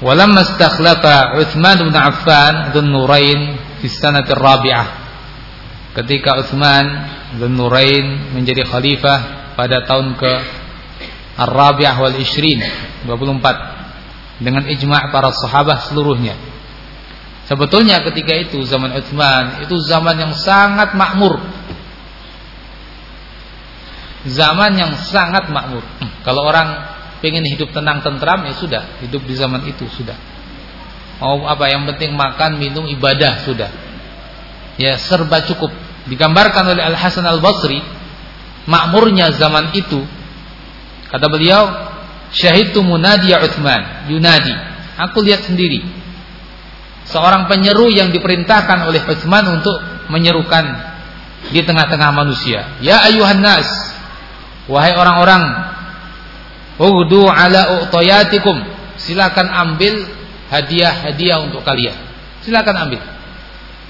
Walamma istakhlafa Utsman bin Affan dzun Nurain fi sanati rabi'ah. Ketika Utsman Dzun Nurain menjadi khalifah pada tahun ke Ar-Rabi'ah wal Ishrin 24 dengan ijma' para sahabat seluruhnya. Sebetulnya ketika itu zaman Utsman itu zaman yang sangat makmur. Zaman yang sangat makmur. Kalau orang pengen hidup tenang tentram ya sudah, hidup di zaman itu sudah. Mau apa yang penting makan, minum, ibadah sudah. Ya serba cukup. Digambarkan oleh Al Hasan Al Basri makmurnya zaman itu kata beliau syahidtu munadiya Utsman. Yunadi. Aku lihat sendiri. Seorang penyeru yang diperintahkan oleh Utsman untuk menyerukan di tengah-tengah manusia. Ya ayuhan nas. Wahai orang-orang ughdu ala uqtayatikum silakan ambil hadiah-hadiah untuk kalian silakan ambil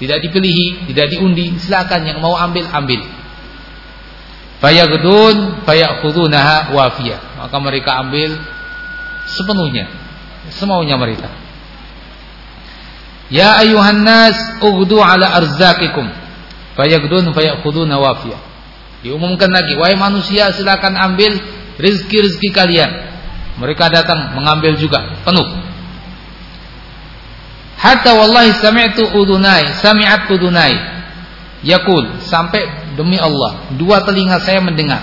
tidak dipilihi, tidak diundi, silakan yang mau ambil ambil. Fayaghdun fayakhudunaha wafiyah. Maka mereka ambil sepenuhnya, semaunya mereka. Ya ayuhan nas ughdu ala arzakikum. Fayaghdun fayakhuduna wafiyah. Diumumkan lagi, wahai manusia silakan ambil rezeki-rezeki kalian. Mereka datang mengambil juga penuh. Hatta wallahi sami'tu udunai, sami'at udunai. Yakul, sampai demi Allah, dua telinga saya mendengar.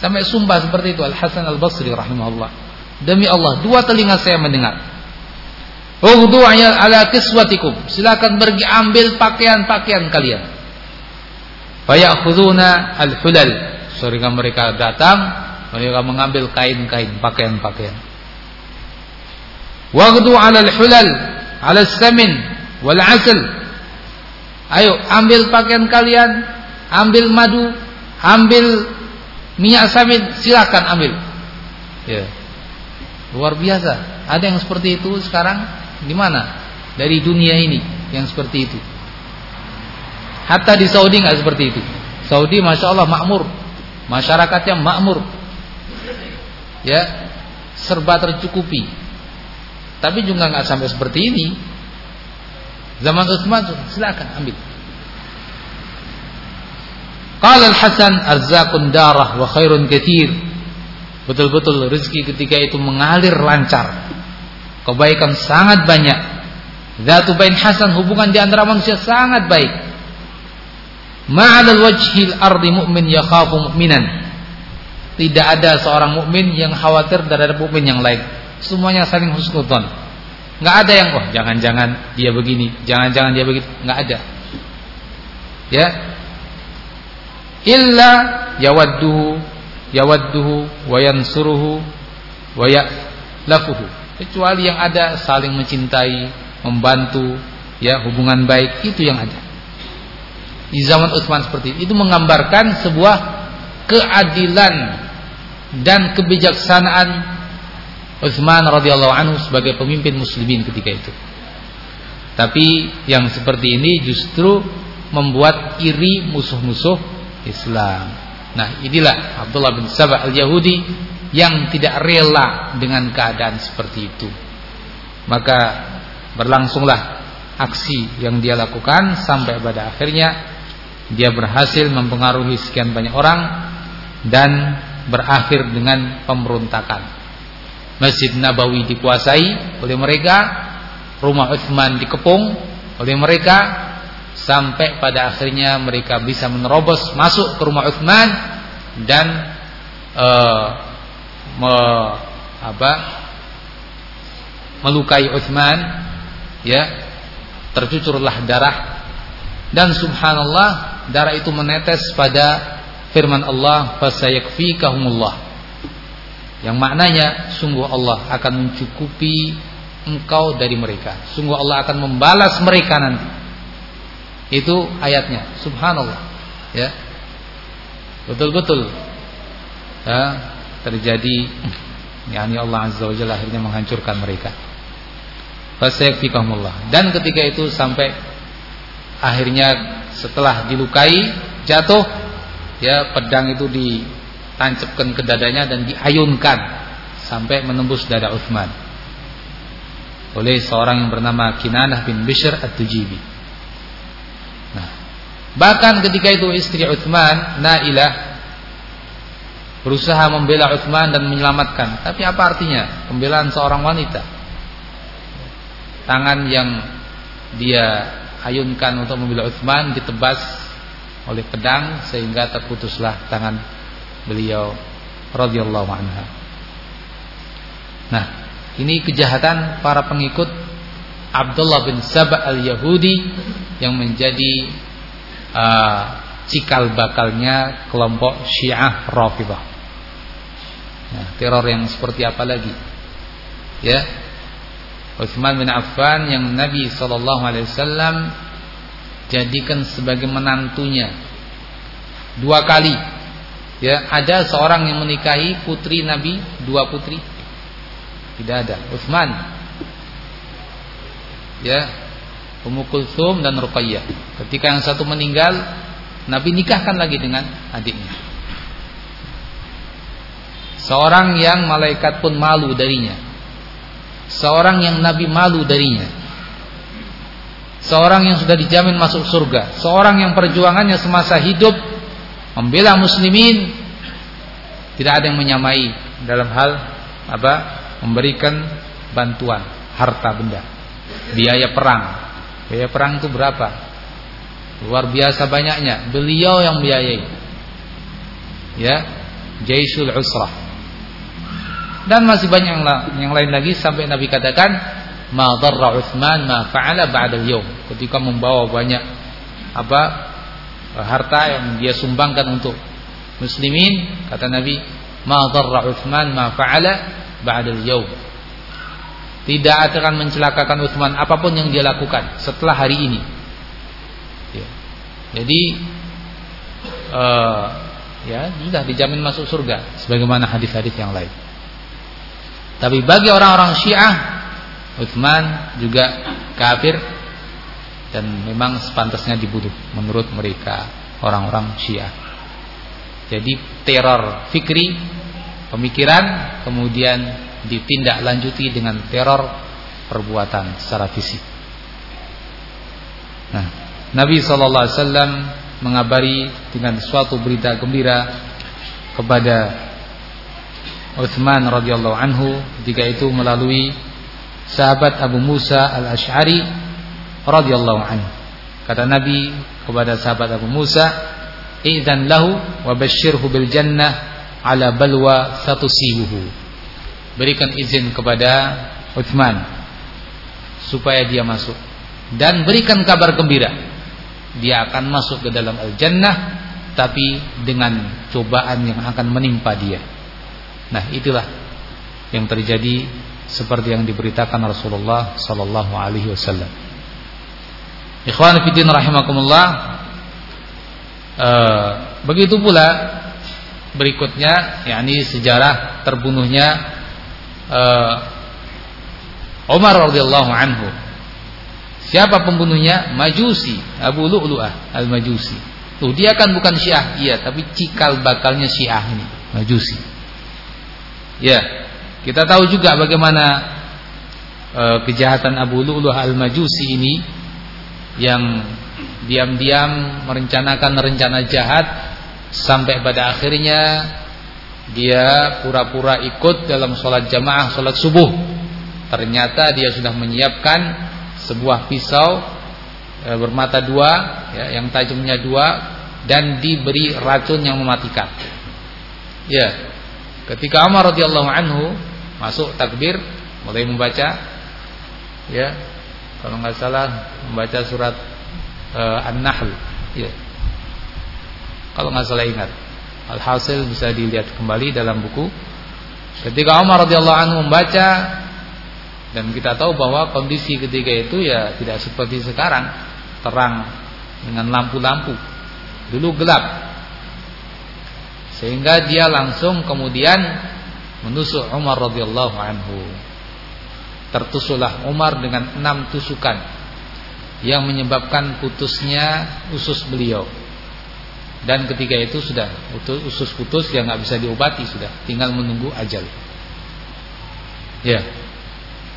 Sampai sumpah seperti itu Al Hasan Al Basri rahimahullah. Demi Allah, dua telinga saya mendengar. Ughdu ala kiswatikum. Silakan pergi ambil pakaian-pakaian kalian. Fayakhuduna al-hulal. Sehingga mereka datang, mereka mengambil kain-kain, pakaian-pakaian. Waghdu ala al-hulal ala samin wal asal. Ayo ambil pakaian kalian, ambil madu, ambil minyak samin, silakan ambil. Ya. Luar biasa. Ada yang seperti itu sekarang di mana? Dari dunia ini. yang seperti itu. Hatta di Saudi nggak seperti itu. Saudi masya Allah makmur, masyarakatnya makmur, ya serba tercukupi. Tapi juga nggak sampai seperti ini. Zaman Utsman silakan ambil. Qala Al-Hasan arzakun darah wa khairun katsir. Betul-betul rezeki ketika itu mengalir lancar. Kebaikan sangat banyak. Zatu bain hasan hubungan di antara manusia sangat baik. Ma'al wajhil ardi mu'min yakhafu mu'minan. Tidak ada seorang mukmin yang khawatir terhadap mukmin yang lain. Semuanya saling husnudzon. Enggak ada yang wah jangan-jangan dia begini, jangan-jangan dia begitu, enggak ada. Ya, illa yawadduhu yawadduhu wa yansuruhu wa ya'lafuhu kecuali yang ada saling mencintai membantu ya hubungan baik itu yang ada di zaman Utsman seperti itu itu menggambarkan sebuah keadilan dan kebijaksanaan Utsman radhiyallahu anhu sebagai pemimpin muslimin ketika itu tapi yang seperti ini justru membuat iri musuh-musuh Islam. Nah, inilah Abdullah bin Sabah al-Yahudi yang tidak rela dengan keadaan seperti itu. Maka berlangsunglah aksi yang dia lakukan sampai pada akhirnya dia berhasil mempengaruhi sekian banyak orang dan berakhir dengan pemberontakan. Masjid Nabawi dikuasai oleh mereka, rumah Utsman dikepung oleh mereka sampai pada akhirnya mereka bisa menerobos masuk ke rumah Uthman dan uh, me, apa, melukai Uthman ya tercucurlah darah dan subhanallah darah itu menetes pada firman Allah fasayakfikahumullah yang maknanya sungguh Allah akan mencukupi engkau dari mereka sungguh Allah akan membalas mereka nanti itu ayatnya. Subhanallah. Ya. Betul-betul ya, terjadi yakni Allah Azza wa Jalla akhirnya menghancurkan mereka. Fasayakfikumullah. Dan ketika itu sampai akhirnya setelah dilukai jatuh ya pedang itu ditancapkan ke dadanya dan diayunkan sampai menembus dada Uthman oleh seorang yang bernama Kinanah bin Bishr At-Tujibi. Bahkan ketika itu istri Uthman, Nailah berusaha membela Uthman dan menyelamatkan. Tapi apa artinya pembelaan seorang wanita? Tangan yang dia ayunkan untuk membela Uthman ditebas oleh pedang sehingga terputuslah tangan beliau radhiyallahu anha. Nah, ini kejahatan para pengikut Abdullah bin Sabah al-Yahudi yang menjadi uh, cikal bakalnya kelompok Syiah Rafidah. Nah, teror yang seperti apa lagi? Ya. Utsman bin Affan yang Nabi sallallahu alaihi wasallam jadikan sebagai menantunya dua kali. Ya, ada seorang yang menikahi putri Nabi, dua putri. Tidak ada. Utsman. Ya, Ummu Kulthum dan Ruqayyah. Ketika yang satu meninggal, Nabi nikahkan lagi dengan adiknya. Seorang yang malaikat pun malu darinya. Seorang yang Nabi malu darinya. Seorang yang sudah dijamin masuk surga. Seorang yang perjuangannya semasa hidup membela muslimin tidak ada yang menyamai dalam hal apa? memberikan bantuan harta benda, biaya perang, Biaya perang itu berapa? Luar biasa banyaknya. Beliau yang biayai. Ya, Jaisul Usrah. Dan masih banyak yang, lain lagi sampai Nabi katakan, "Ma dharra Utsman ma fa'ala ba'da al-yawm." Ketika membawa banyak apa? harta yang dia sumbangkan untuk muslimin, kata Nabi, "Ma dharra Utsman ma fa'ala ba'da al-yawm." tidak akan mencelakakan Utsman apa pun yang dia lakukan setelah hari ini. Ya. Jadi uh, ya sudah dijamin masuk surga sebagaimana hadis-hadis yang lain. Tapi bagi orang-orang Syiah Utsman juga kafir dan memang sepantasnya dibunuh menurut mereka orang-orang Syiah. Jadi teror fikri, pemikiran kemudian ditindaklanjuti dengan teror perbuatan secara fisik. Nah, Nabi sallallahu alaihi wasallam mengabari dengan suatu berita gembira kepada Uthman radhiyallahu anhu jika itu melalui sahabat Abu Musa al-Ash'ari radhiyallahu anhu. Kata Nabi kepada sahabat Abu Musa, "Idzan lahu wa basyirhu bil jannah ala balwa satusibuhu." Berikan izin kepada Uthman supaya dia masuk dan berikan kabar gembira. Dia akan masuk ke dalam al-jannah tapi dengan cobaan yang akan menimpa dia. Nah, itulah yang terjadi seperti yang diberitakan Rasulullah sallallahu alaihi wasallam. Ikhwan fillah rahimakumullah. Uh, begitu pula berikutnya yakni sejarah terbunuhnya uh, Umar radhiyallahu anhu. Siapa pembunuhnya? Majusi, Abu Lu'lu'ah Al-Majusi. Tuh, dia kan bukan Syiah, iya, tapi cikal bakalnya Syiah ini, Majusi. Ya, kita tahu juga bagaimana e, kejahatan Abu Lu'luh al-Majusi ini yang diam-diam merencanakan rencana jahat sampai pada akhirnya dia pura-pura ikut dalam sholat jamaah sholat subuh. Ternyata dia sudah menyiapkan sebuah pisau e, bermata dua, ya, yang tajamnya dua dan diberi racun yang mematikan. Ya, Ketika Umar radhiyallahu anhu masuk takbir, mulai membaca ya, kalau nggak salah membaca surat uh, An-Nahl, ya. Kalau nggak salah ingat. Alhasil bisa dilihat kembali dalam buku. Ketika Umar radhiyallahu anhu membaca dan kita tahu bahwa kondisi ketika itu ya tidak seperti sekarang, terang dengan lampu-lampu. Dulu gelap, sehingga dia langsung kemudian menusuk Umar radhiyallahu anhu. Tertusuklah Umar dengan enam tusukan yang menyebabkan putusnya usus beliau. Dan ketika itu sudah usus putus yang nggak bisa diobati sudah, tinggal menunggu ajal. Ya.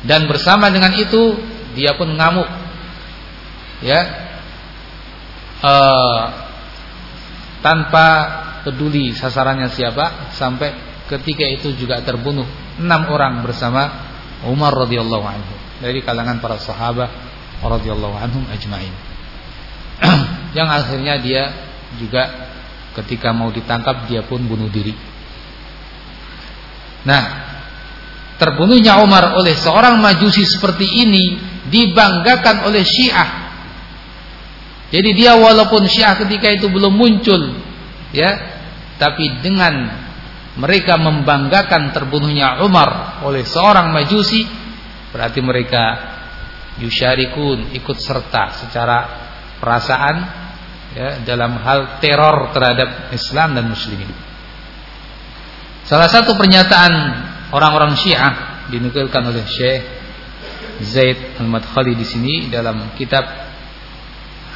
Dan bersama dengan itu dia pun ngamuk. Ya. Uh, tanpa peduli sasarannya siapa sampai ketika itu juga terbunuh enam orang bersama Umar radhiyallahu anhu dari kalangan para sahabat radhiyallahu anhum ajmain. [CLEARS THROAT] yang akhirnya dia juga ketika mau ditangkap dia pun bunuh diri. Nah, terbunuhnya Umar oleh seorang majusi seperti ini dibanggakan oleh Syiah. Jadi dia walaupun Syiah ketika itu belum muncul, ya, tapi dengan mereka membanggakan terbunuhnya Umar oleh seorang majusi berarti mereka yusyarikun ikut serta secara perasaan ya, dalam hal teror terhadap Islam dan muslimin. Salah satu pernyataan orang-orang Syiah dinukilkan oleh Syekh Zaid Al-Madkhali di sini dalam kitab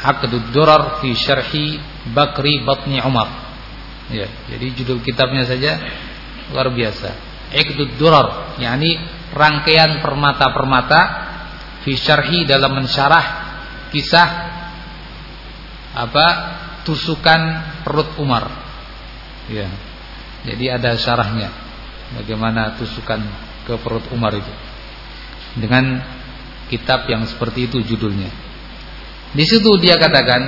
Aqdud Durar fi Syarhi Bakri Batni Umar Ya, jadi judul kitabnya saja luar biasa. Iqdud Durar, yakni rangkaian permata-permata fi syarhi dalam mensyarah kisah apa tusukan perut Umar. Ya. Jadi ada syarahnya bagaimana tusukan ke perut Umar itu. Dengan kitab yang seperti itu judulnya. Di situ dia katakan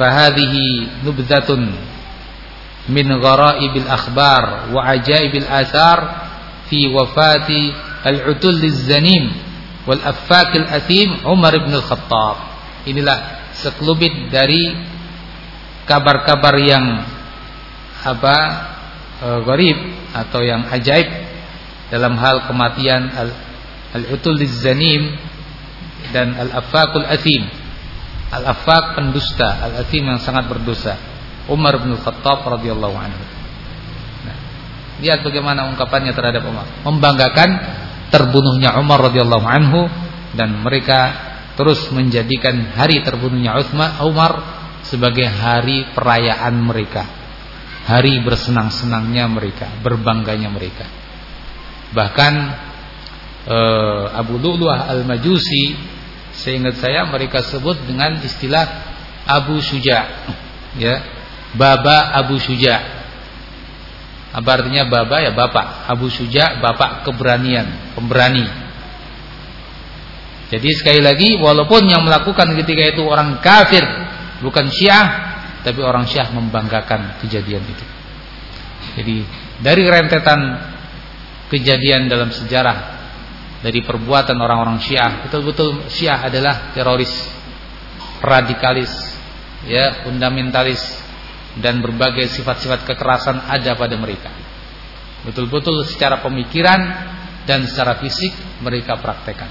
fahadhihi nubdzatun min ghara'ibil akhbar wa ajaibil athar fi wafati al-utul zanim wal affakil athim Umar ibn al-Khattab. Inilah sekelumit dari kabar-kabar yang apa e, gharib atau yang ajaib dalam hal kematian al-utul zanim dan al-affakul athim. Al-affak pendusta, al-athim yang sangat berdosa. Umar bin Khattab radhiyallahu anhu. Nah, lihat bagaimana ungkapannya terhadap Umar. Membanggakan terbunuhnya Umar radhiyallahu anhu dan mereka terus menjadikan hari terbunuhnya Uthman Umar sebagai hari perayaan mereka. Hari bersenang-senangnya mereka, berbangganya mereka. Bahkan eh, Abu Lu'lu'ah Al-Majusi seingat saya mereka sebut dengan istilah Abu Suja. Ya. Baba Abu Suja apa artinya baba ya bapak. Abu Suja bapak keberanian, pemberani. Jadi sekali lagi walaupun yang melakukan ketika itu orang kafir bukan Syiah, tapi orang Syiah membanggakan kejadian itu. Jadi dari rentetan kejadian dalam sejarah dari perbuatan orang-orang Syiah, betul-betul Syiah adalah teroris, radikalis, ya, fundamentalis dan berbagai sifat-sifat kekerasan ada pada mereka. Betul-betul secara pemikiran dan secara fisik mereka praktekkan.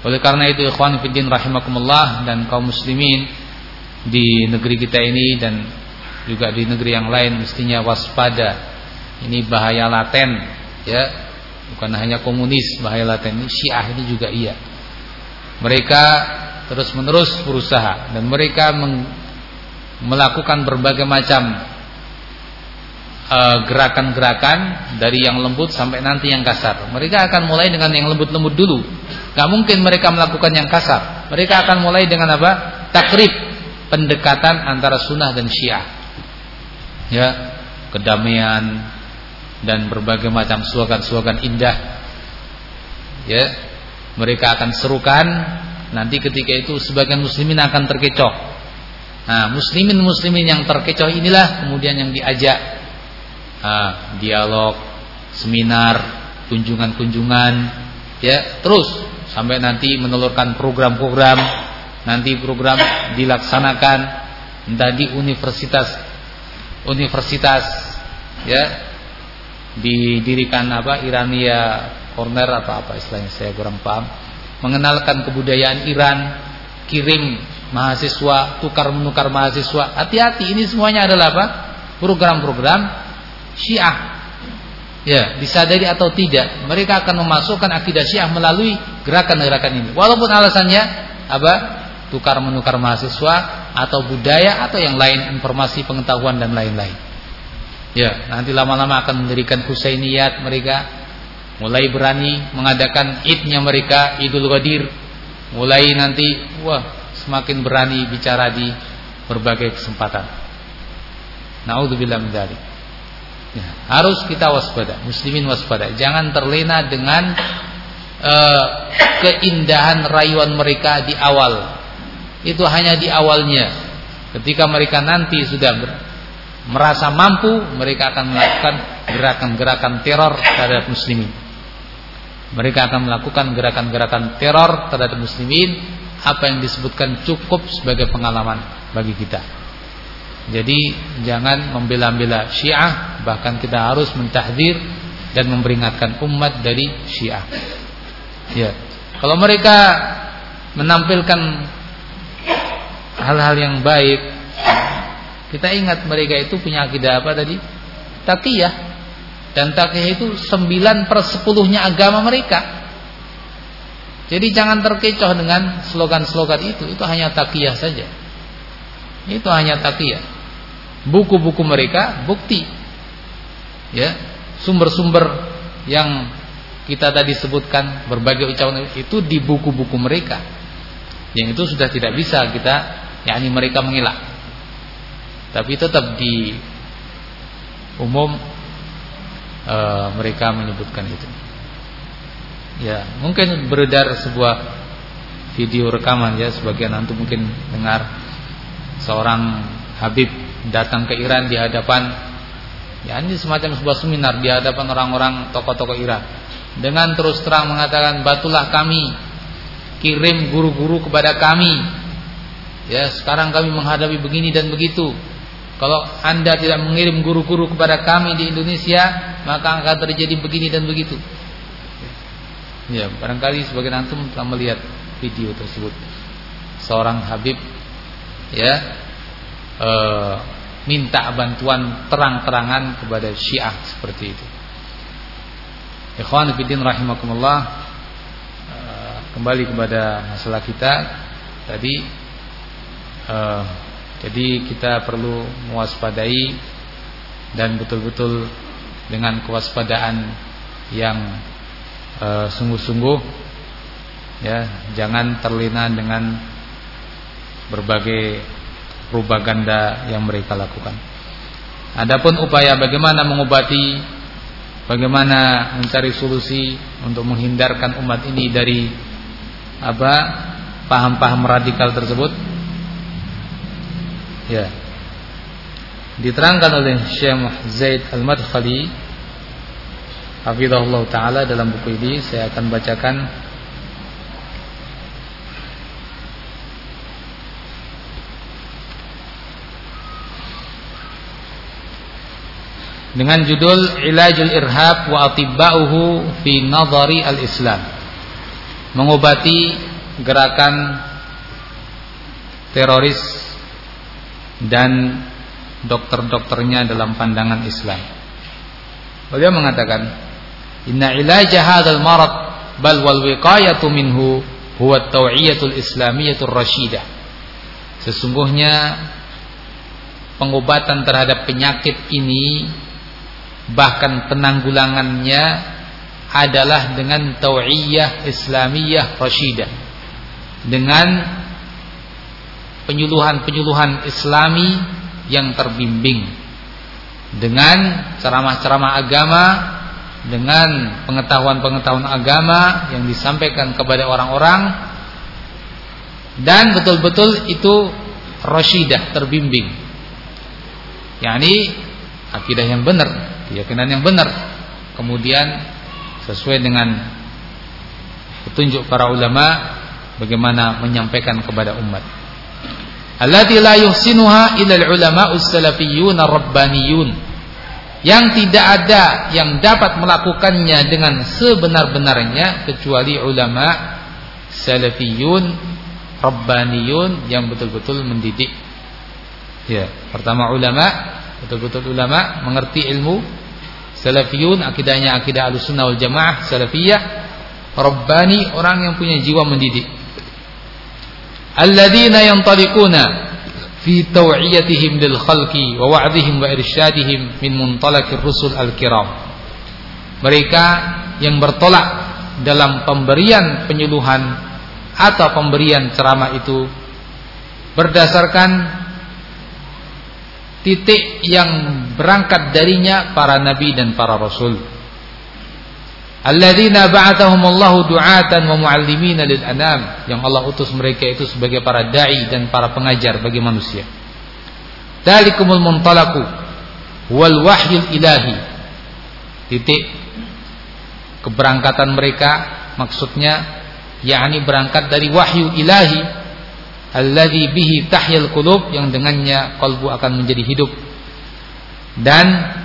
Oleh karena itu ikhwan fillah rahimakumullah dan kaum muslimin di negeri kita ini dan juga di negeri yang lain mestinya waspada. Ini bahaya laten ya. Bukan hanya komunis bahaya laten ini Syiah ini juga iya. Mereka terus-menerus berusaha dan mereka melakukan berbagai macam eh, gerakan-gerakan dari yang lembut sampai nanti yang kasar. Mereka akan mulai dengan yang lembut-lembut dulu. Gak mungkin mereka melakukan yang kasar. Mereka akan mulai dengan apa? Takrib, pendekatan antara sunnah dan syiah. Ya, kedamaian dan berbagai macam slogan-slogan indah. Ya, mereka akan serukan. Nanti ketika itu sebagian muslimin akan terkecoh Nah, muslimin muslimin yang terkecoh inilah kemudian yang diajak nah, dialog, seminar, kunjungan-kunjungan, ya terus sampai nanti menelurkan program-program, nanti program dilaksanakan entah di universitas universitas ya didirikan apa Irania Corner atau apa istilahnya saya kurang paham mengenalkan kebudayaan Iran kirim mahasiswa, tukar menukar mahasiswa. Hati-hati, ini semuanya adalah apa? Program-program Syiah. Ya, disadari atau tidak, mereka akan memasukkan akidah Syiah melalui gerakan-gerakan ini. Walaupun alasannya apa? Tukar menukar mahasiswa atau budaya atau yang lain, informasi, pengetahuan dan lain-lain. Ya, nanti lama-lama akan mendirikan Husainiyat mereka mulai berani mengadakan idnya mereka Idul Ghadir mulai nanti wah semakin berani bicara di berbagai kesempatan. Nauzubillah min dzalik. Ya, harus kita waspada, muslimin waspada. Jangan terlena dengan uh, keindahan rayuan mereka di awal. Itu hanya di awalnya. Ketika mereka nanti sudah merasa mampu, mereka akan melakukan gerakan-gerakan teror terhadap muslimin. Mereka akan melakukan gerakan-gerakan teror terhadap muslimin apa yang disebutkan cukup sebagai pengalaman bagi kita. Jadi jangan membela-bela Syiah, bahkan kita harus mentahdir dan memperingatkan umat dari Syiah. Ya. Kalau mereka menampilkan hal-hal yang baik, kita ingat mereka itu punya akidah apa tadi? Takiyah. Dan takiyah itu 9 per 10-nya agama mereka. Jadi jangan terkecoh dengan slogan-slogan itu. Itu hanya takiyah saja. Itu hanya takiyah. Buku-buku mereka bukti. Ya, sumber-sumber yang kita tadi sebutkan berbagai ucapan itu di buku-buku mereka. Yang itu sudah tidak bisa kita yakni mereka mengelak. Tapi tetap di umum e, mereka menyebutkan itu. Ya, mungkin beredar sebuah video rekaman ya sebagian antum mungkin dengar. Seorang Habib datang ke Iran di hadapan ya ini semacam sebuah seminar di hadapan orang-orang tokoh-tokoh Iran. Dengan terus terang mengatakan batulah kami kirim guru-guru kepada kami. Ya sekarang kami menghadapi begini dan begitu. Kalau anda tidak mengirim guru-guru kepada kami di Indonesia maka akan terjadi begini dan begitu Ya, barangkali sebagian antum telah melihat video tersebut. Seorang Habib ya e, minta bantuan terang-terangan kepada Syiah seperti itu. Ikhwan fillah rahimakumullah. E, kembali kepada masalah kita tadi uh, jadi kita perlu mewaspadai dan betul-betul dengan kewaspadaan yang sungguh-sungguh uh, ya jangan terlena dengan berbagai propaganda yang mereka lakukan. Adapun upaya bagaimana mengobati bagaimana mencari solusi untuk menghindarkan umat ini dari apa paham-paham radikal tersebut ya diterangkan oleh Syekh Zaid Al-Madkhali hafizahullah taala dalam buku ini saya akan bacakan dengan judul Ilajul Irhab wa Atibba'uhu fi Nadhari al-Islam mengobati gerakan teroris dan dokter-dokternya dalam pandangan Islam. Beliau mengatakan, "Inna ilaja hadzal marad bal wal wiqayatu minhu huwa at-taw'iyatul islamiyatur rasyidah." Sesungguhnya pengobatan terhadap penyakit ini bahkan penanggulangannya adalah dengan tau'iyah islamiyah rasyidah. Dengan penyuluhan-penyuluhan islami yang terbimbing dengan ceramah-ceramah agama dengan pengetahuan-pengetahuan agama yang disampaikan kepada orang-orang. Dan betul-betul itu rasyidah terbimbing. Yakni akidah yang benar keyakinan yang benar. Kemudian sesuai dengan petunjuk para ulama bagaimana menyampaikan kepada umat. Allati la yuhsinuha illa ulama salafiyyun yang tidak ada yang dapat melakukannya dengan sebenar-benarnya kecuali ulama salafiyun rabbaniyun yang betul-betul mendidik. Ya pertama ulama betul-betul ulama mengerti ilmu salafiyun akidahnya akidah al-sunnah wal jamaah salafiyah rabbani orang yang punya jiwa mendidik. Alladzina yantaliquna fi taw'iyatihim lil khalqi wa wa'dihim wa irsyadihim min muntalaqir rusul al-kiram mereka yang bertolak dalam pemberian penyuluhan atau pemberian ceramah itu berdasarkan titik yang berangkat darinya para nabi dan para rasul Alladzina ba'athahumullahu du'atan wa muallimina lil anam yang Allah utus mereka itu sebagai para dai dan para pengajar bagi manusia. Dalikumul muntalaku wal wahyul ilahi. Titik keberangkatan mereka maksudnya yakni berangkat dari wahyu ilahi alladzi bihi tahyal qulub yang dengannya kalbu akan menjadi hidup dan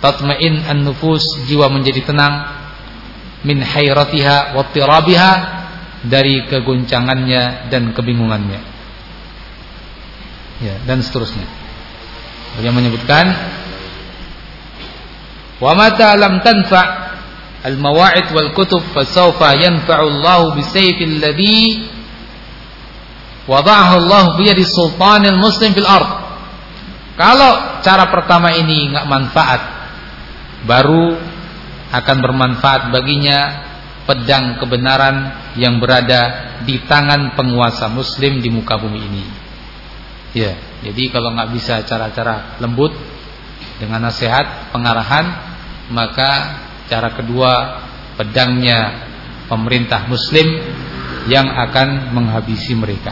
tatmain an-nufus jiwa menjadi tenang min hayratiha wa tirabiha dari keguncangannya dan kebingungannya. Ya, dan seterusnya. Beliau menyebutkan wa mata lam tanfa al mawa'id wal kutub fasawfa yanfa'u Allah bi sayfil ladhi wada'ahu Allah bi yadi sultanil muslim fil ard. Kalau cara pertama ini enggak manfaat baru akan bermanfaat baginya pedang kebenaran yang berada di tangan penguasa muslim di muka bumi ini. Ya, jadi kalau nggak bisa cara-cara lembut dengan nasihat, pengarahan, maka cara kedua pedangnya pemerintah muslim yang akan menghabisi mereka.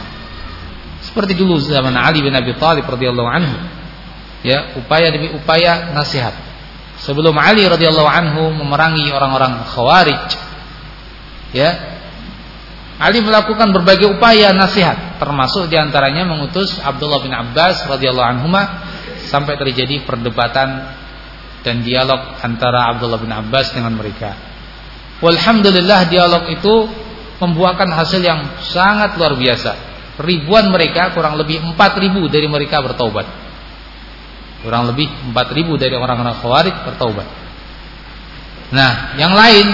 Seperti dulu zaman Ali bin Abi Thalib radhiyallahu anhu. Ya, upaya demi upaya nasihat sebelum Ali radhiyallahu anhu memerangi orang-orang Khawarij ya Ali melakukan berbagai upaya nasihat termasuk di antaranya mengutus Abdullah bin Abbas radhiyallahu anhu sampai terjadi perdebatan dan dialog antara Abdullah bin Abbas dengan mereka. Walhamdulillah dialog itu membuahkan hasil yang sangat luar biasa. Ribuan mereka kurang lebih 4000 dari mereka bertobat. Kurang lebih 4000 dari orang-orang Khawarij bertaubat. Nah, yang lain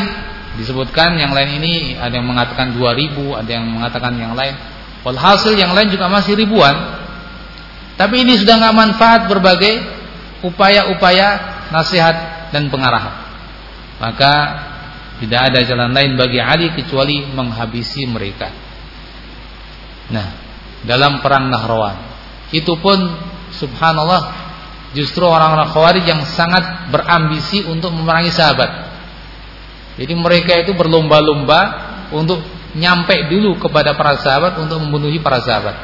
disebutkan yang lain ini ada yang mengatakan 2000 ada yang mengatakan yang lain. Walhasil yang lain juga masih ribuan. Tapi ini sudah nggak manfaat berbagai upaya-upaya nasihat dan pengarahan. Maka tidak ada jalan lain bagi Ali kecuali menghabisi mereka. Nah dalam perang Nahrawan. Itu pun subhanallah justru orang-orang Khawarij yang sangat berambisi untuk memerangi sahabat jadi mereka itu berlomba-lomba untuk nyampe dulu kepada para sahabat untuk membunuhi para sahabat.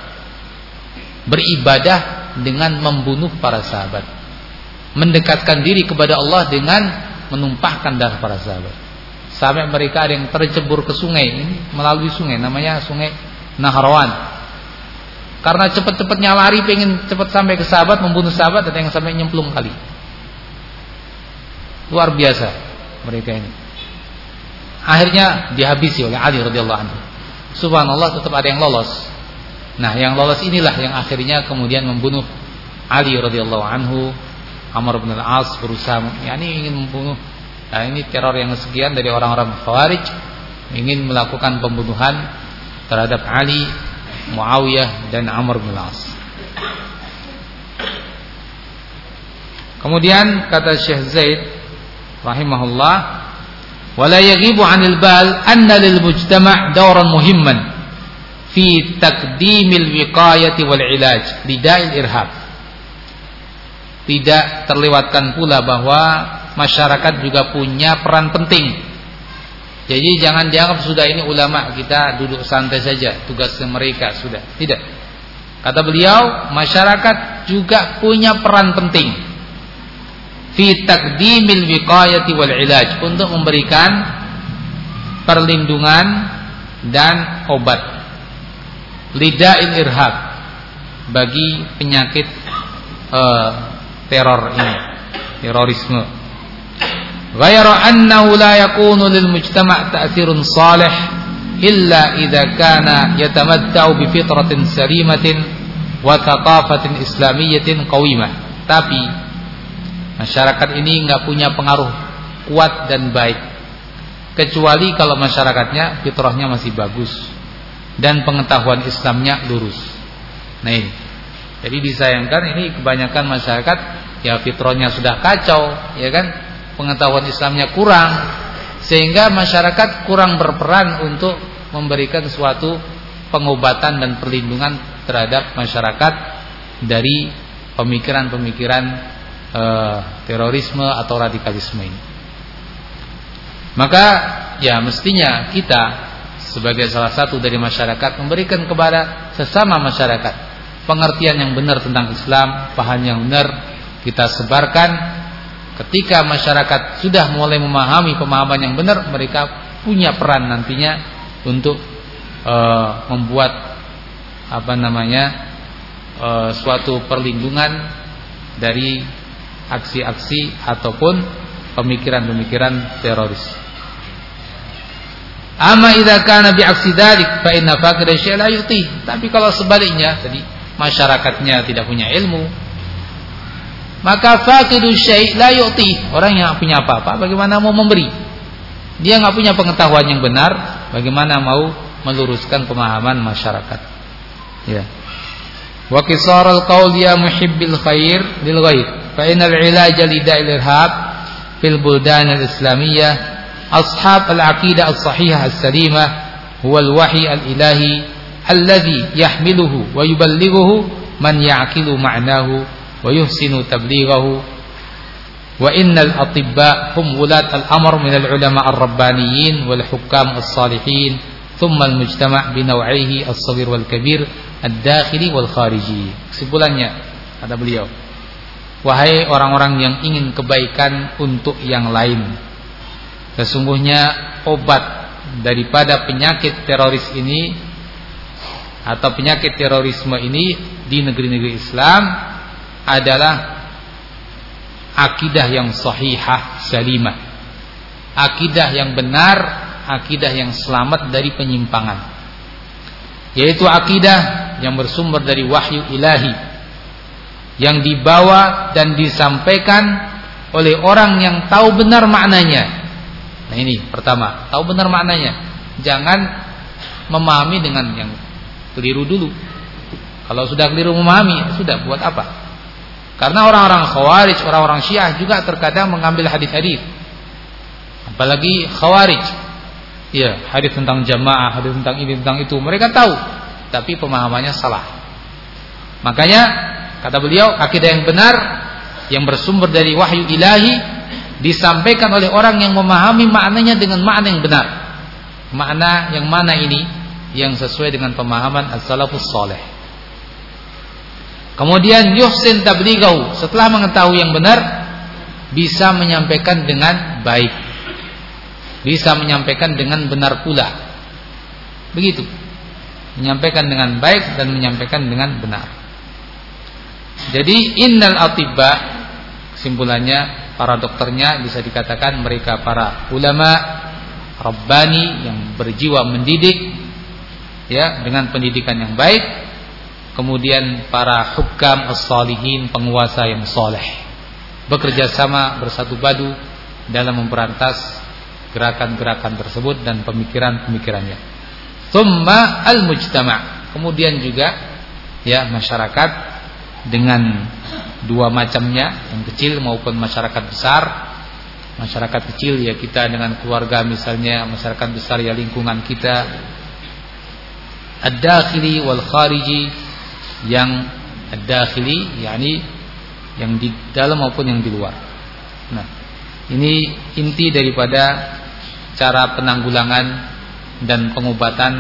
Beribadah dengan membunuh para sahabat. Mendekatkan diri kepada Allah dengan menumpahkan darah para sahabat. Sampai mereka ada yang tercebur ke sungai ini melalui sungai namanya sungai Nahrawan. Karena cepat-cepatnya lari pengen cepat sampai ke sahabat membunuh sahabat ada yang sampai nyemplung kali. Luar biasa mereka ini akhirnya dihabisi oleh Ali radhiyallahu anhu. Subhanallah tetap ada yang lolos. Nah, yang lolos inilah yang akhirnya kemudian membunuh Ali radhiyallahu anhu. Amr bin al-As berusaha yakni ingin membunuh. Nah, ini teror yang sekian dari orang-orang Khawarij ingin melakukan pembunuhan terhadap Ali, Muawiyah dan Amr bin As. Kemudian kata Syekh Zaid rahimahullah, "Wala yaghibu 'anil bal anna lil mujtama' dawran muhimman fi taqdimil wiqayati wal 'ilaj lida'il irhab." Tidak terlewatkan pula bahwa masyarakat juga punya peran penting jadi jangan dianggap sudah ini ulama kita duduk santai saja tugas mereka sudah. Tidak. Kata beliau masyarakat juga punya peran penting. Fi taqdimil wiqayati wal ilaj. Untuk memberikan perlindungan dan obat. Lida'il irhab. Bagi penyakit uh, teror ini. Terorisme ghayra annahu la yakunu lil mujtama' ta'thirun salih illa idza kana yatamatta'u bi fitratin salimatin wa thaqafatin islamiyyatin qawimah tapi Masyarakat ini nggak punya pengaruh kuat dan baik kecuali kalau masyarakatnya fitrahnya masih bagus dan pengetahuan Islamnya lurus. Nah ini. Jadi disayangkan ini kebanyakan masyarakat ya fitrahnya sudah kacau, ya kan? Pengetahuan Islamnya kurang sehingga masyarakat kurang berperan untuk memberikan suatu pengobatan dan perlindungan terhadap masyarakat dari pemikiran-pemikiran uh, terorisme atau radikalisme ini. Maka ya mestinya kita sebagai salah satu dari masyarakat memberikan kepada sesama masyarakat pengertian yang benar tentang Islam, paham yang benar kita sebarkan. Ketika masyarakat sudah mulai memahami pemahaman yang benar, mereka punya peran nantinya untuk uh, membuat apa namanya uh, suatu perlindungan dari aksi-aksi ataupun pemikiran-pemikiran teroris. Amma idza kana aksi dalik fa inna la yuti. Tapi kalau sebaliknya tadi masyarakatnya tidak punya ilmu, maka faqidu syai' la yu'ti. Orang yang punya apa-apa bagaimana mau memberi? Dia nggak punya pengetahuan yang benar, bagaimana mau meluruskan pemahaman masyarakat? Ya. Wa qisarul qaul ya muhibbil khair lil ghaib. Fa innal ilaja lida'il irhab fil buldan al-islamiyah ashab al-aqidah as-sahihah as-salimah huwa al-wahy al-ilahi alladhi yahmiluhu wa yuballighuhu man ya'qilu ma'nahu ويحسن تبليغه وإن الأطباء هم ولاة الأمر من العلماء الربانيين والحكام الصالحين ثم المجتمع بنوعيه الصغير والكبير الداخلي والخارجي kesimpulannya هذا بليو. wahai orang-orang yang ingin kebaikan untuk yang lain sesungguhnya obat daripada penyakit teroris ini atau penyakit terorisme ini di negeri-negeri Islam adalah Akidah yang sahihah salimah Akidah yang benar Akidah yang selamat dari penyimpangan Yaitu akidah yang bersumber dari wahyu ilahi yang dibawa dan disampaikan oleh orang yang tahu benar maknanya Nah ini pertama, tahu benar maknanya. Jangan memahami dengan yang keliru dulu. Kalau sudah keliru memahami, sudah buat apa? Karena orang-orang Khawarij, orang-orang Syiah juga terkadang mengambil hadis-hadis. Apalagi Khawarij. Ya, hadis tentang jamaah, hadis tentang ini, tentang itu. Mereka tahu, tapi pemahamannya salah. Makanya kata beliau, akidah yang benar yang bersumber dari wahyu ilahi disampaikan oleh orang yang memahami maknanya dengan makna yang benar. Makna yang mana ini? Yang sesuai dengan pemahaman as-salafus saleh. Kemudian yuhsin tablighahu, setelah mengetahui yang benar bisa menyampaikan dengan baik. Bisa menyampaikan dengan benar pula. Begitu. Menyampaikan dengan baik dan menyampaikan dengan benar. Jadi innal atibba kesimpulannya para dokternya bisa dikatakan mereka para ulama rabbani yang berjiwa mendidik ya dengan pendidikan yang baik kemudian para hukam as-salihin penguasa yang soleh bekerja sama bersatu padu dalam memberantas gerakan-gerakan tersebut dan pemikiran-pemikirannya. Thumma al-mujtama. Kemudian juga ya masyarakat dengan dua macamnya, yang kecil maupun masyarakat besar. Masyarakat kecil ya kita dengan keluarga misalnya, masyarakat besar ya lingkungan kita. Ad-dakhili wal khariji yang ad-dakhili yakni yang di dalam maupun yang di luar. Nah, ini inti daripada cara penanggulangan dan pengobatan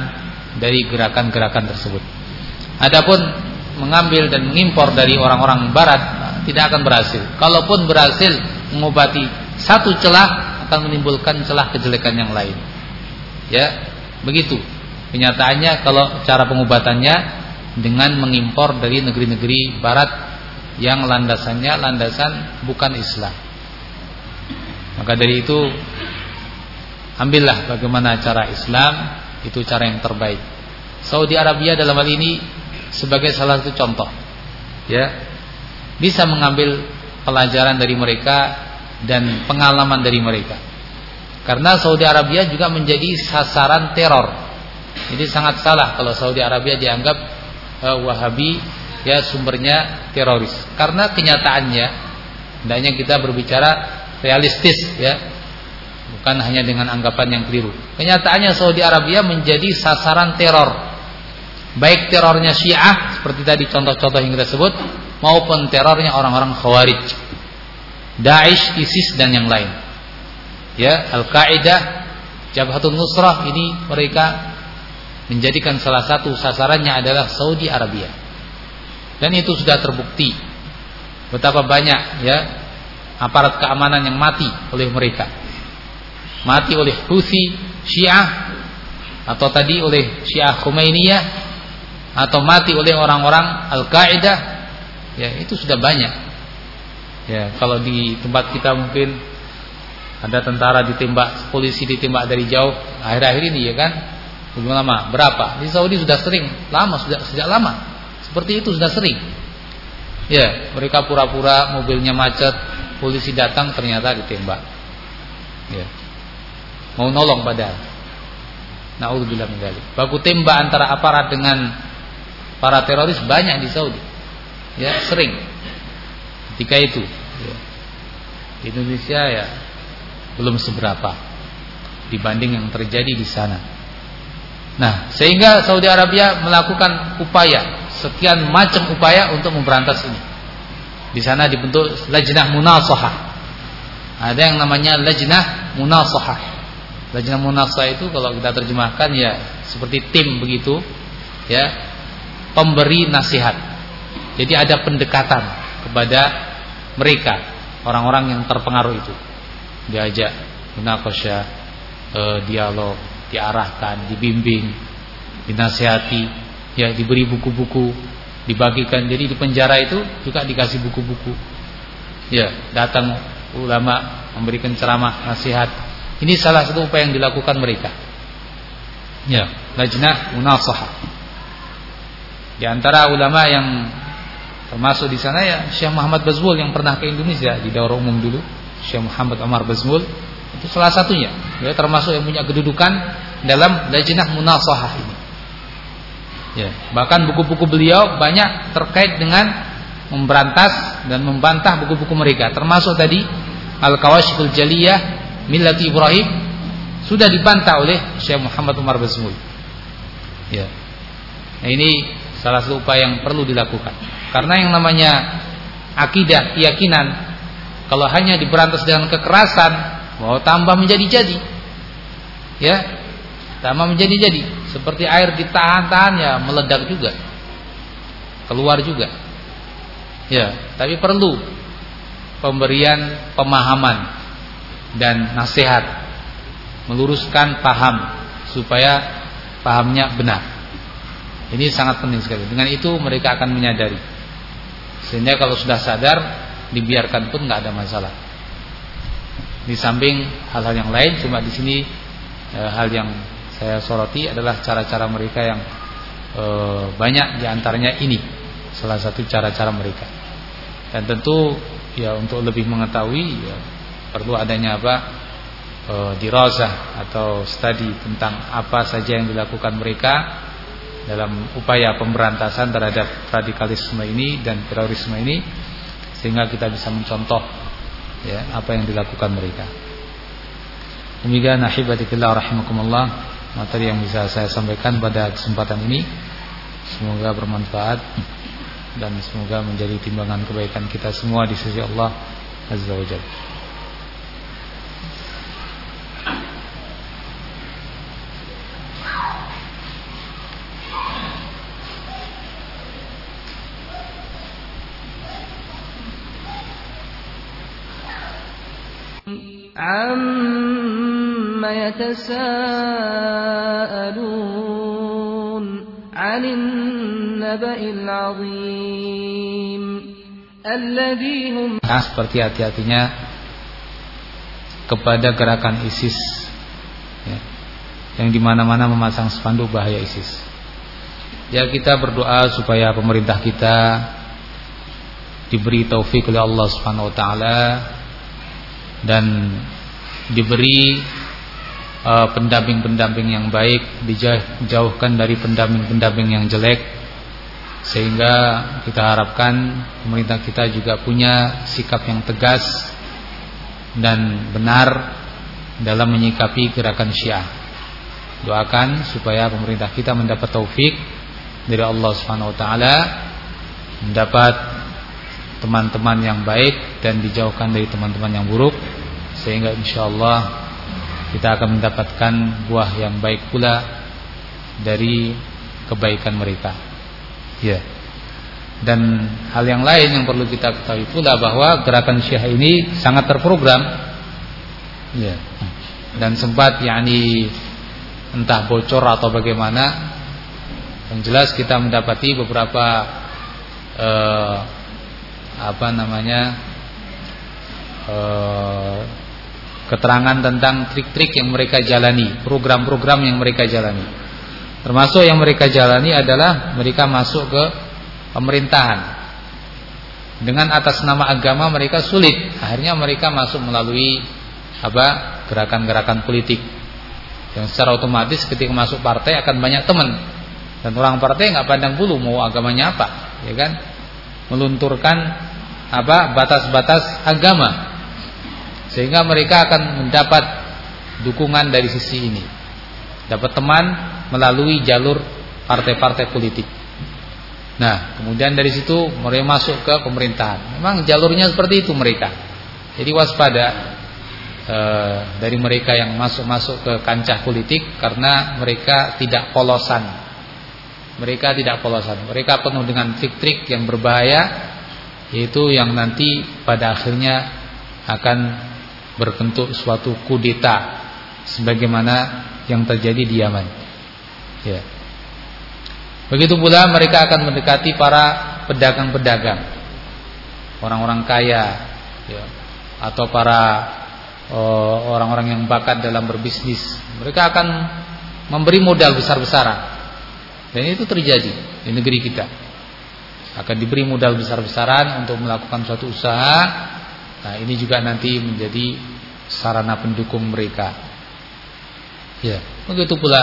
dari gerakan-gerakan tersebut. Adapun mengambil dan mengimpor dari orang-orang barat tidak akan berhasil. Kalaupun berhasil mengobati satu celah akan menimbulkan celah kejelekan yang lain. Ya, begitu. Kenyataannya kalau cara pengobatannya dengan mengimpor dari negeri-negeri barat yang landasannya landasan bukan Islam. Maka dari itu ambillah bagaimana cara Islam itu cara yang terbaik. Saudi Arabia dalam hal ini sebagai salah satu contoh ya bisa mengambil pelajaran dari mereka dan pengalaman dari mereka karena Saudi Arabia juga menjadi sasaran teror jadi sangat salah kalau Saudi Arabia dianggap uh, Wahabi ya sumbernya teroris. Karena kenyataannya hendaknya kita berbicara realistis ya. Bukan hanya dengan anggapan yang keliru. Kenyataannya Saudi Arabia menjadi sasaran teror. Baik terornya Syiah seperti tadi contoh-contoh yang kita sebut maupun terornya orang-orang Khawarij, Daesh, ISIS dan yang lain. Ya, Al-Qaeda, Jabhatun Nusrah ini mereka menjadikan salah satu sasarannya adalah Saudi Arabia. Dan itu sudah terbukti betapa banyak ya aparat keamanan yang mati oleh mereka. Mati oleh Houthi, Syiah atau tadi oleh Syiah Khomeiniyah atau mati oleh orang-orang Al-Qaeda ya itu sudah banyak ya kalau di tempat kita mungkin ada tentara ditembak polisi ditembak dari jauh akhir-akhir ini ya kan belum lama. Berapa? Di Saudi sudah sering. Lama sudah sejak lama. Seperti itu sudah sering. Ya mereka pura-pura mobilnya macet polisi datang ternyata ditembak. Ya. Mau nolong padahal. Naudzubillah min dzalik. Baku tembak antara aparat dengan para teroris banyak di Saudi. Ya, sering. Ketika itu, ya. Di Indonesia ya belum seberapa dibanding yang terjadi di sana. Nah, sehingga Saudi Arabia melakukan upaya sekian macam upaya untuk memberantas ini. Di sana dibentuk lajnah munasahah. Ada yang namanya lajnah munasahah. Lajnah munasahah itu kalau kita terjemahkan ya seperti tim begitu, ya pemberi nasihat. Jadi ada pendekatan kepada mereka, orang-orang yang terpengaruh itu. Diajak munakosya, e, dialog, diarahkan, dibimbing, dinasihati, ya diberi buku-buku, dibagikan. Jadi di penjara itu juga dikasih buku-buku. Ya, datang ulama memberikan ceramah, nasihat. Ini salah satu upaya yang dilakukan mereka. Ya, lajnah munasahah. Di antara ulama yang termasuk di sana ya Syekh Muhammad Bazmul yang pernah ke Indonesia di daurah umum dulu, Syekh Muhammad Omar Bazmul itu salah satunya. ya termasuk yang punya kedudukan dalam lajnah munasahah ini. Ya, bahkan buku-buku beliau banyak terkait dengan memberantas dan membantah buku-buku mereka, termasuk tadi Al-Kawashiful Jaliyah Millati Ibrahim sudah dibantah oleh Syekh Muhammad Umar Basmul. Ya. Nah, ini salah satu upaya yang perlu dilakukan. Karena yang namanya akidah, keyakinan kalau hanya diberantas dengan kekerasan, mau tambah menjadi-jadi. Ya. Tambah menjadi-jadi. Seperti air ditahan-tahan ya meledak juga. Keluar juga. Ya, tapi perlu pemberian pemahaman dan nasihat meluruskan paham supaya pahamnya benar. Ini sangat penting sekali. Dengan itu mereka akan menyadari. Sehingga kalau sudah sadar dibiarkan pun nggak ada masalah. Di samping hal-hal yang lain cuma di sini e, hal yang saya soroti adalah cara-cara mereka yang e, banyak di antaranya ini. Salah satu cara-cara mereka. Dan tentu ya untuk lebih mengetahui ya, perlu adanya apa e, atau studi tentang apa saja yang dilakukan mereka dalam upaya pemberantasan terhadap radikalisme ini dan terorisme ini sehingga kita bisa mencontoh ya apa yang dilakukan mereka. Demikian ahibatikillah rahimakumullah materi yang bisa saya sampaikan pada kesempatan ini semoga bermanfaat dan semoga menjadi timbangan kebaikan kita semua di sisi Allah Azza wa Jalla. يتساءلون عن النبأ العظيم الذي هم nah, seperti hati-hatinya kepada gerakan ISIS ya, yang dimana-mana memasang spanduk bahaya ISIS. Ya kita berdoa supaya pemerintah kita diberi taufik oleh Allah Subhanahu Wa Taala dan diberi Eh, pendamping-pendamping uh, yang baik dijauhkan dari pendamping-pendamping yang jelek sehingga kita harapkan pemerintah kita juga punya sikap yang tegas dan benar dalam menyikapi gerakan Syiah. Doakan supaya pemerintah kita mendapat taufik dari Allah Subhanahu wa taala mendapat teman-teman yang baik dan dijauhkan dari teman-teman yang buruk sehingga insyaallah kita akan mendapatkan buah yang baik pula dari kebaikan mereka. Ya. Dan hal yang lain yang perlu kita ketahui pula bahwa gerakan Syiah ini sangat terprogram. Ya. Dan sempat yakni entah bocor atau bagaimana yang jelas kita mendapati beberapa eh, apa namanya eh, keterangan tentang trik-trik yang mereka jalani, program-program yang mereka jalani. Termasuk yang mereka jalani adalah mereka masuk ke pemerintahan. Dengan atas nama agama mereka sulit, akhirnya mereka masuk melalui apa? gerakan-gerakan politik. Yang secara otomatis ketika masuk partai akan banyak teman. Dan orang partai nggak pandang bulu mau agamanya apa, ya kan? Melunturkan apa? batas-batas agama sehingga mereka akan mendapat dukungan dari sisi ini. Dapat teman melalui jalur partai-partai politik. Nah, kemudian dari situ mereka masuk ke pemerintahan. Memang jalurnya seperti itu mereka. Jadi waspada e, dari mereka yang masuk-masuk ke kancah politik karena mereka tidak polosan. Mereka tidak polosan. Mereka penuh dengan trik-trik yang berbahaya yaitu yang nanti pada akhirnya akan berbentuk suatu kudeta sebagaimana yang terjadi di Yaman. Ya. Begitu pula mereka akan mendekati para pedagang-pedagang, orang-orang kaya, ya, atau para eh, orang-orang uh, yang bakat dalam berbisnis. Mereka akan memberi modal besar-besaran, dan itu terjadi di negeri kita. Akan diberi modal besar-besaran untuk melakukan suatu usaha Nah ini juga nanti menjadi sarana pendukung mereka Ya, begitu pula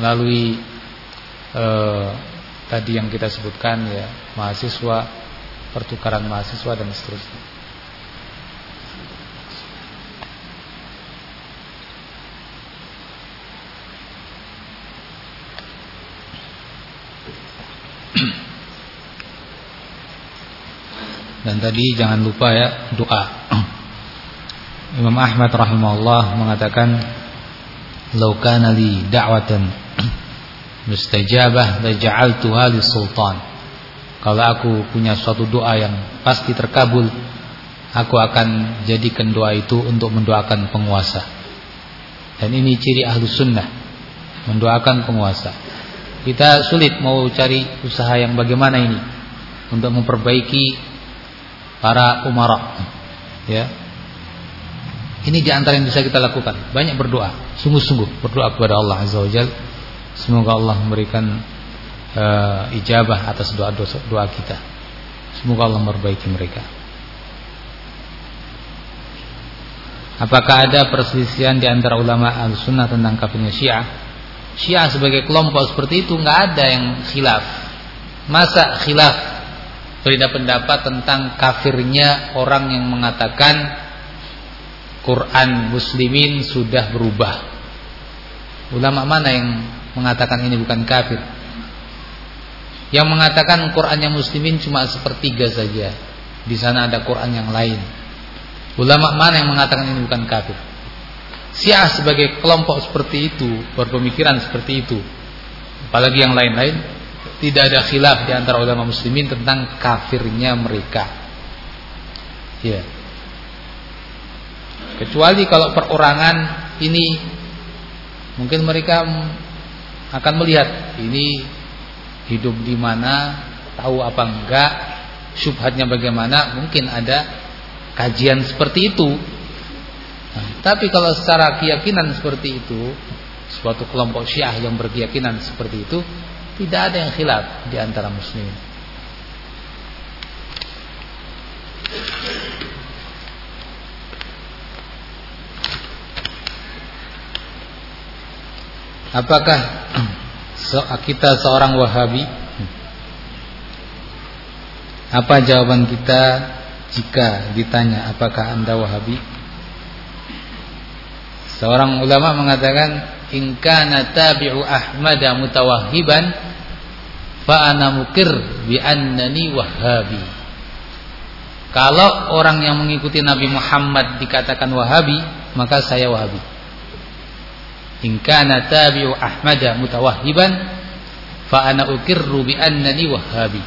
melalui eh, tadi yang kita sebutkan ya, mahasiswa, pertukaran mahasiswa dan seterusnya. Dan tadi jangan lupa ya doa. [CLEARS THROAT] Imam Ahmad rahimahullah mengatakan "Lau kana li da'watan [CLEARS THROAT] mustajabah la ja'altuha sultan." Kalau aku punya suatu doa yang pasti terkabul, aku akan jadikan doa itu untuk mendoakan penguasa. Dan ini ciri ahlu sunnah Mendoakan penguasa Kita sulit mau cari usaha yang bagaimana ini Untuk memperbaiki Para umara Ya. Ini di antara yang bisa kita lakukan. Banyak berdoa. Sungguh-sungguh berdoa kepada Allah Azza wa Jal. Semoga Allah memberikan uh, Ijabah atas doa-doa kita. Semoga Allah memperbaiki mereka. Apakah ada perselisihan di antara ulama al-sunnah tentang kafirnya syiah? Syiah sebagai kelompok seperti itu nggak ada yang khilaf. Masa khilaf Berbeda pendapat tentang kafirnya orang yang mengatakan Quran muslimin sudah berubah. Ulama mana yang mengatakan ini bukan kafir? Yang mengatakan Qurannya muslimin cuma sepertiga saja. Di sana ada Quran yang lain. Ulama mana yang mengatakan ini bukan kafir? Syiah sebagai kelompok seperti itu, berpemikiran seperti itu. Apalagi yang lain-lain, tidak ada khilaf di antara ulama muslimin tentang kafirnya mereka. Ya. Kecuali kalau perorangan ini mungkin mereka akan melihat ini hidup di mana, tahu apa enggak, syubhatnya bagaimana, mungkin ada kajian seperti itu. Nah, tapi kalau secara keyakinan seperti itu, suatu kelompok Syiah yang berkeyakinan seperti itu, tidak ada yang khilaf di antara muslimin. Apakah [CLEARS THROAT] kita seorang Wahabi? Apa jawaban kita jika ditanya apakah anda wahabi Seorang ulama mengatakan In kana tabi'u Ahmad mutawahhiban Fa ana mukir bi annani wahabi Kalau orang yang mengikuti Nabi Muhammad dikatakan wahabi Maka saya wahabi In kana tabi'u Ahmad mutawahhiban Fa ana ukirru bi annani wahabi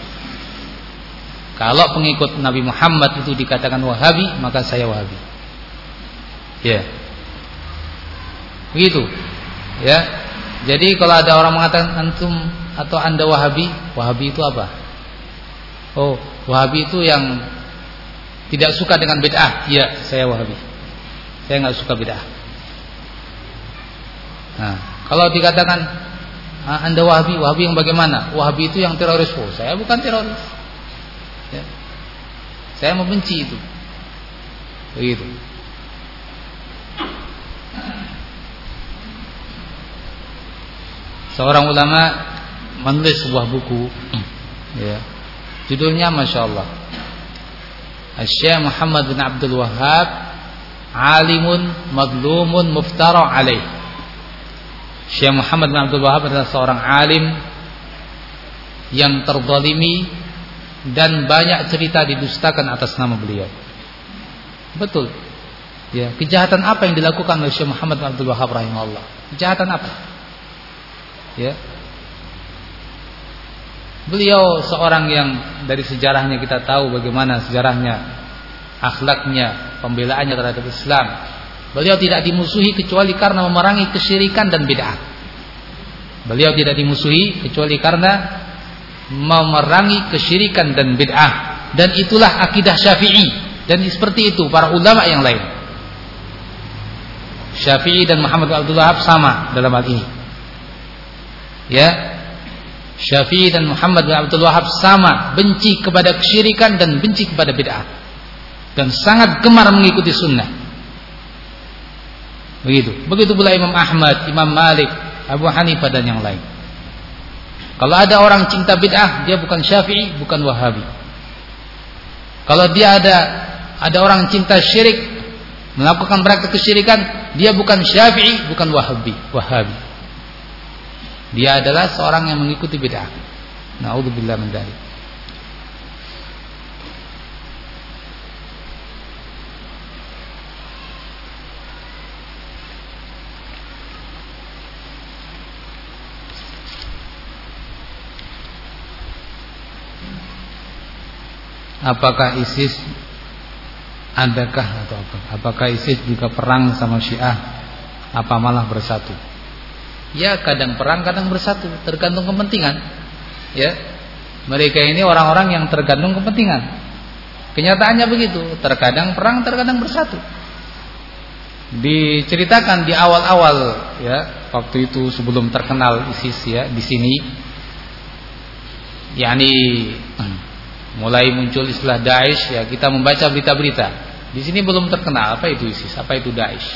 kalau pengikut Nabi Muhammad itu dikatakan Wahabi, maka saya Wahabi. Ya. Begitu. Ya. Jadi kalau ada orang mengatakan antum atau Anda Wahabi, Wahabi itu apa? Oh, Wahabi itu yang tidak suka dengan bid'ah. Iya, saya Wahabi. Saya nggak suka bid'ah. Nah, kalau dikatakan Anda Wahabi, Wahabi yang bagaimana? Wahabi itu yang teroris. Oh, saya bukan teroris. Ya. Saya membenci itu. Begitu. Seorang ulama menulis sebuah buku ya. Judulnya Masya Allah Syekh Muhammad bin Abdul Wahab Alimun Madlumun Muftara alaih Syekh Muhammad bin Abdul Wahab adalah seorang alim Yang terzalimi dan banyak cerita didustakan atas nama beliau. Betul. Ya, kejahatan apa yang dilakukan oleh Syekh Muhammad Abdul Wahab rahimahullah? Kejahatan apa? Ya. Beliau seorang yang dari sejarahnya kita tahu bagaimana sejarahnya, akhlaknya, pembelaannya terhadap Islam. Beliau tidak dimusuhi kecuali karena memerangi kesyirikan dan bid'ah. Beliau tidak dimusuhi kecuali karena memerangi kesyirikan dan bid'ah dan itulah akidah Syafi'i dan seperti itu para ulama yang lain. Syafi'i dan Muhammad Abdul Wahab sama dalam hal ini. Ya. Syafi'i dan Muhammad bin Abdul Wahab sama benci kepada kesyirikan dan benci kepada bid'ah dan sangat gemar mengikuti sunnah. Begitu. Begitu pula Imam Ahmad, Imam Malik, Abu Hanifah dan yang lain. Kalau ada orang cinta bid'ah, dia bukan Syafi'i, bukan Wahabi. Kalau dia ada ada orang cinta syirik, melakukan praktek kesyirikan, dia bukan Syafi'i, bukan Wahabi, Wahabi. Dia adalah seorang yang mengikuti bid'ah. Nauzubillah min dzalik. apakah ISIS adakah atau apa? Apakah ISIS juga perang sama Syiah? Apa malah bersatu? Ya kadang perang kadang bersatu, tergantung kepentingan. Ya. Mereka ini orang-orang yang tergantung kepentingan. Kenyataannya begitu, terkadang perang, terkadang bersatu. Diceritakan di awal-awal ya, waktu itu sebelum terkenal ISIS ya di sini yakni mulai muncul istilah Daesh ya kita membaca berita-berita. Di sini belum terkenal apa itu ISIS, apa itu Daesh.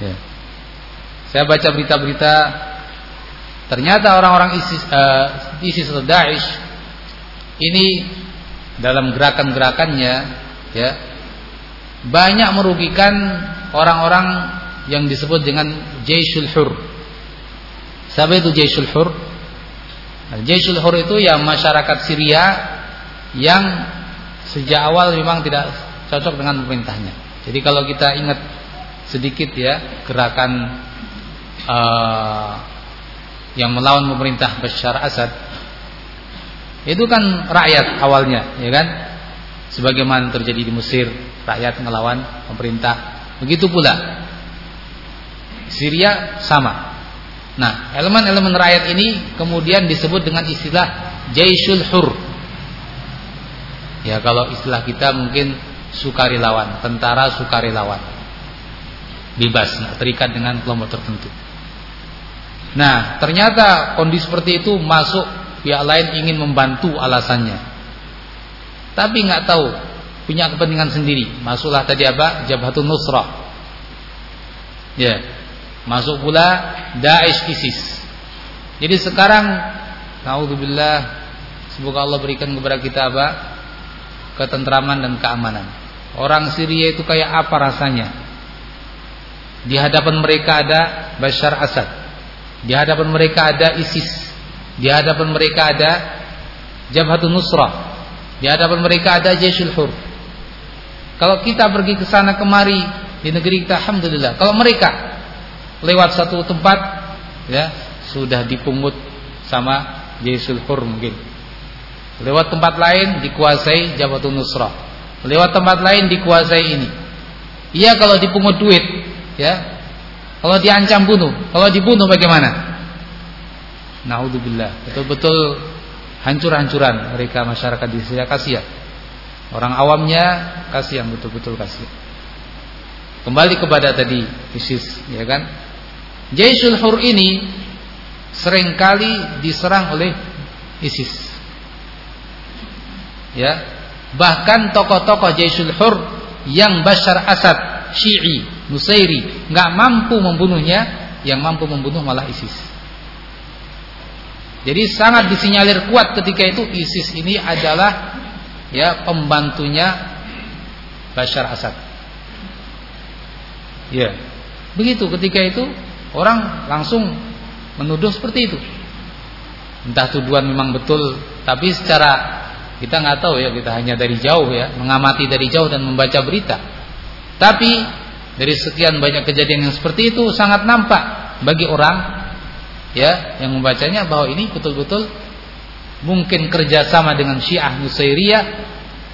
Ya. Saya baca berita-berita ternyata orang-orang ISIS uh, ISIS atau Daesh ini dalam gerakan-gerakannya ya banyak merugikan orang-orang yang disebut dengan Jaisul Hur. Siapa itu Jaisul Hur? Nah, Jaisul Hur itu ya masyarakat Syria yang sejak awal memang tidak cocok dengan pemerintahnya. Jadi kalau kita ingat sedikit ya gerakan uh, yang melawan pemerintah Bashar Assad itu kan rakyat awalnya, ya kan? Sebagaimana terjadi di Mesir, rakyat melawan pemerintah. Begitu pula Syria sama. Nah, elemen-elemen rakyat ini kemudian disebut dengan istilah Jaisul Hur Ya kalau istilah kita mungkin sukarelawan, tentara sukarelawan. Bebas, nah, terikat dengan kelompok tertentu. Nah, ternyata kondisi seperti itu masuk pihak lain ingin membantu alasannya. Tapi nggak tahu, punya kepentingan sendiri. Masuklah tadi apa? Jabhatun Nusrah. Ya. Masuk pula Daesh ISIS. Jadi sekarang naudzubillah semoga Allah berikan kepada kita apa? ketentraman dan keamanan. Orang Syria itu kayak apa rasanya? Di hadapan mereka ada Bashar Assad. Di hadapan mereka ada ISIS. Di hadapan mereka ada Jabhatun Nusrah. Di hadapan mereka ada Jaisul Hur. Kalau kita pergi ke sana kemari di negeri kita alhamdulillah. Kalau mereka lewat satu tempat ya sudah dipungut sama Jaisul Hur mungkin Lewat tempat lain dikuasai Jabatun Nusrah. Lewat tempat lain dikuasai ini. Iya kalau dipungut duit, ya. Kalau diancam bunuh, kalau dibunuh bagaimana? Naudzubillah. Betul-betul hancur-hancuran mereka masyarakat di Syria kasihan. Orang awamnya kasihan betul-betul kasihan. Kembali kepada tadi ISIS, ya kan? Jaisul Hur ini sering kali diserang oleh ISIS ya bahkan tokoh-tokoh Jaisul Hur yang Bashar Asad Syi'i Nusairi nggak mampu membunuhnya yang mampu membunuh malah ISIS. Jadi sangat disinyalir kuat ketika itu ISIS ini adalah ya pembantunya Bashar Asad ya. Begitu ketika itu orang langsung menuduh seperti itu. Entah tuduhan memang betul tapi secara kita nggak tahu ya, kita hanya dari jauh ya, mengamati dari jauh dan membaca berita. Tapi dari sekian banyak kejadian yang seperti itu sangat nampak bagi orang ya yang membacanya bahwa ini betul-betul mungkin kerjasama dengan Syiah Nusairiyah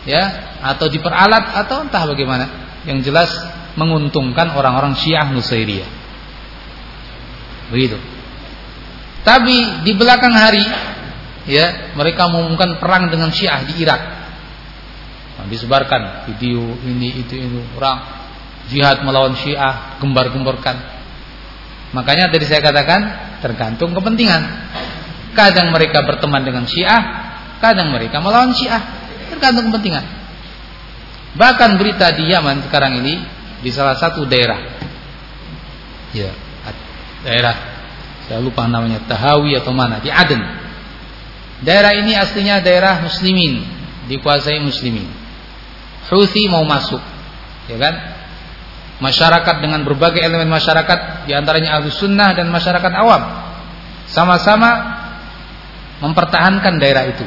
ya atau diperalat atau entah bagaimana. Yang jelas menguntungkan orang-orang Syiah Nusairiyah. Begitu. Tapi di belakang hari ya mereka mengumumkan perang dengan Syiah di Irak. Disebarkan video ini itu itu orang jihad melawan Syiah gembar-gemborkan. Makanya tadi saya katakan tergantung kepentingan. Kadang mereka berteman dengan Syiah, kadang mereka melawan Syiah, tergantung kepentingan. Bahkan berita di Yaman sekarang ini di salah satu daerah Ya, daerah saya lupa namanya Tahawi atau mana di Aden. Daerah ini aslinya daerah muslimin, dikuasai muslimin. Houthi mau masuk, ya kan? Masyarakat dengan berbagai elemen masyarakat, di antaranya ahlu sunnah dan masyarakat awam, sama-sama mempertahankan daerah itu.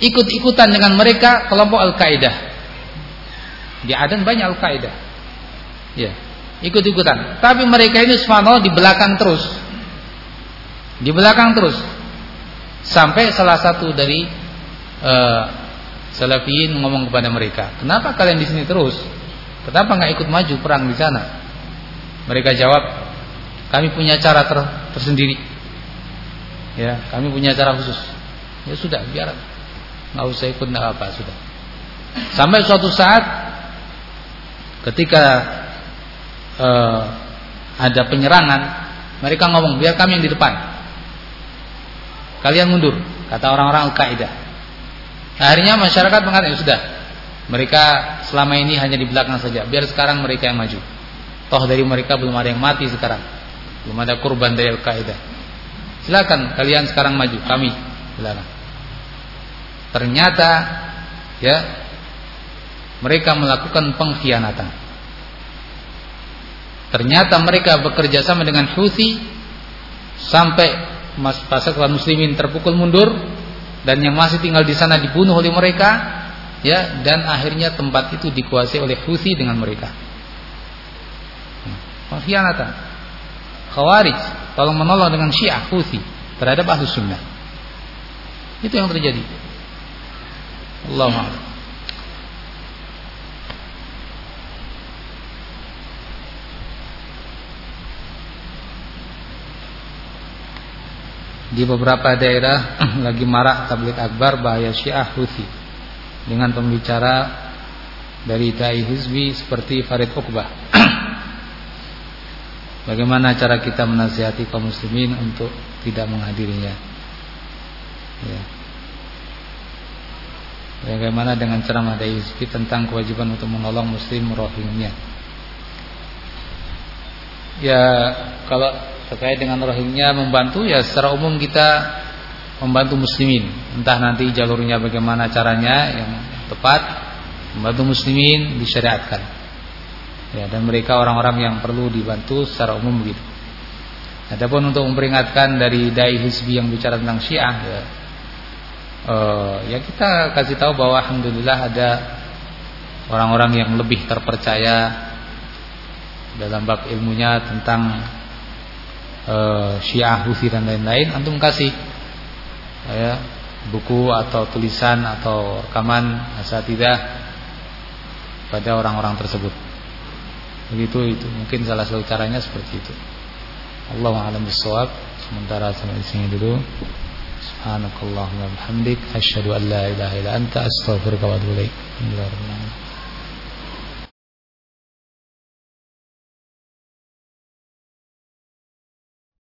Ikut-ikutan dengan mereka kelompok Al-Qaeda. Di Aden banyak Al-Qaeda. Ya, ikut-ikutan. Tapi mereka ini subhanallah di belakang terus. Di belakang terus. Sampai salah satu dari uh, salafiyin ngomong kepada mereka, "Kenapa kalian di sini terus? Kenapa nggak ikut maju perang di sana?" Mereka jawab, "Kami punya cara ter tersendiri. Ya, kami punya cara khusus." Ya sudah, biar nggak usah ikut nggak apa sudah. Sampai suatu saat ketika uh, ada penyerangan, mereka ngomong, biar kami yang di depan. Kalian mundur, kata orang-orang Al-Qaeda. Akhirnya masyarakat mengatakan, ya sudah, mereka selama ini hanya di belakang saja, biar sekarang mereka yang maju. Toh dari mereka belum ada yang mati sekarang. Belum ada kurban dari Al-Qaeda. Silakan kalian sekarang maju, kami silakan. Ternyata ya mereka melakukan pengkhianatan. Ternyata mereka bekerja sama dengan Houthi sampai pasukan muslimin terpukul mundur dan yang masih tinggal di sana dibunuh oleh mereka ya dan akhirnya tempat itu dikuasai oleh Houthi dengan mereka. Pengkhianatan. Khawarij tolong menolong dengan Syiah Houthi terhadap Ahlus Sunnah. Itu yang terjadi. Allahu di beberapa daerah [CLEARS THROAT] lagi marak tablik akbar bahaya Syiah Houthi dengan pembicara dari dai hizbi seperti Farid Uqbah. [CLEARS THROAT] Bagaimana cara kita menasihati kaum muslimin untuk tidak menghadirinya? Ya. Bagaimana dengan ceramah dai hizbi tentang kewajiban untuk menolong muslim rohingya? Ya, kalau terkait dengan rohingya membantu ya secara umum kita membantu muslimin. Entah nanti jalurnya bagaimana caranya yang tepat membantu muslimin disyariatkan. Ya dan mereka orang-orang yang perlu dibantu secara umum begitu. Adapun untuk memperingatkan dari dai hizbi yang bicara tentang syiah ya uh, ya kita kasih tahu bahwa alhamdulillah ada orang-orang yang lebih terpercaya dalam bab ilmunya tentang uh, Syiah Husi dan lain-lain. Antum kasih ya buku atau tulisan atau rekaman asatidah pada orang-orang tersebut. Begitu itu mungkin salah satu caranya seperti itu. Allah alam bisawab sementara sampai di sini dulu. Subhanakallahumma bihamdik. Asyhadu an la ilaha illa anta astaghfiruka wa atubu ilaik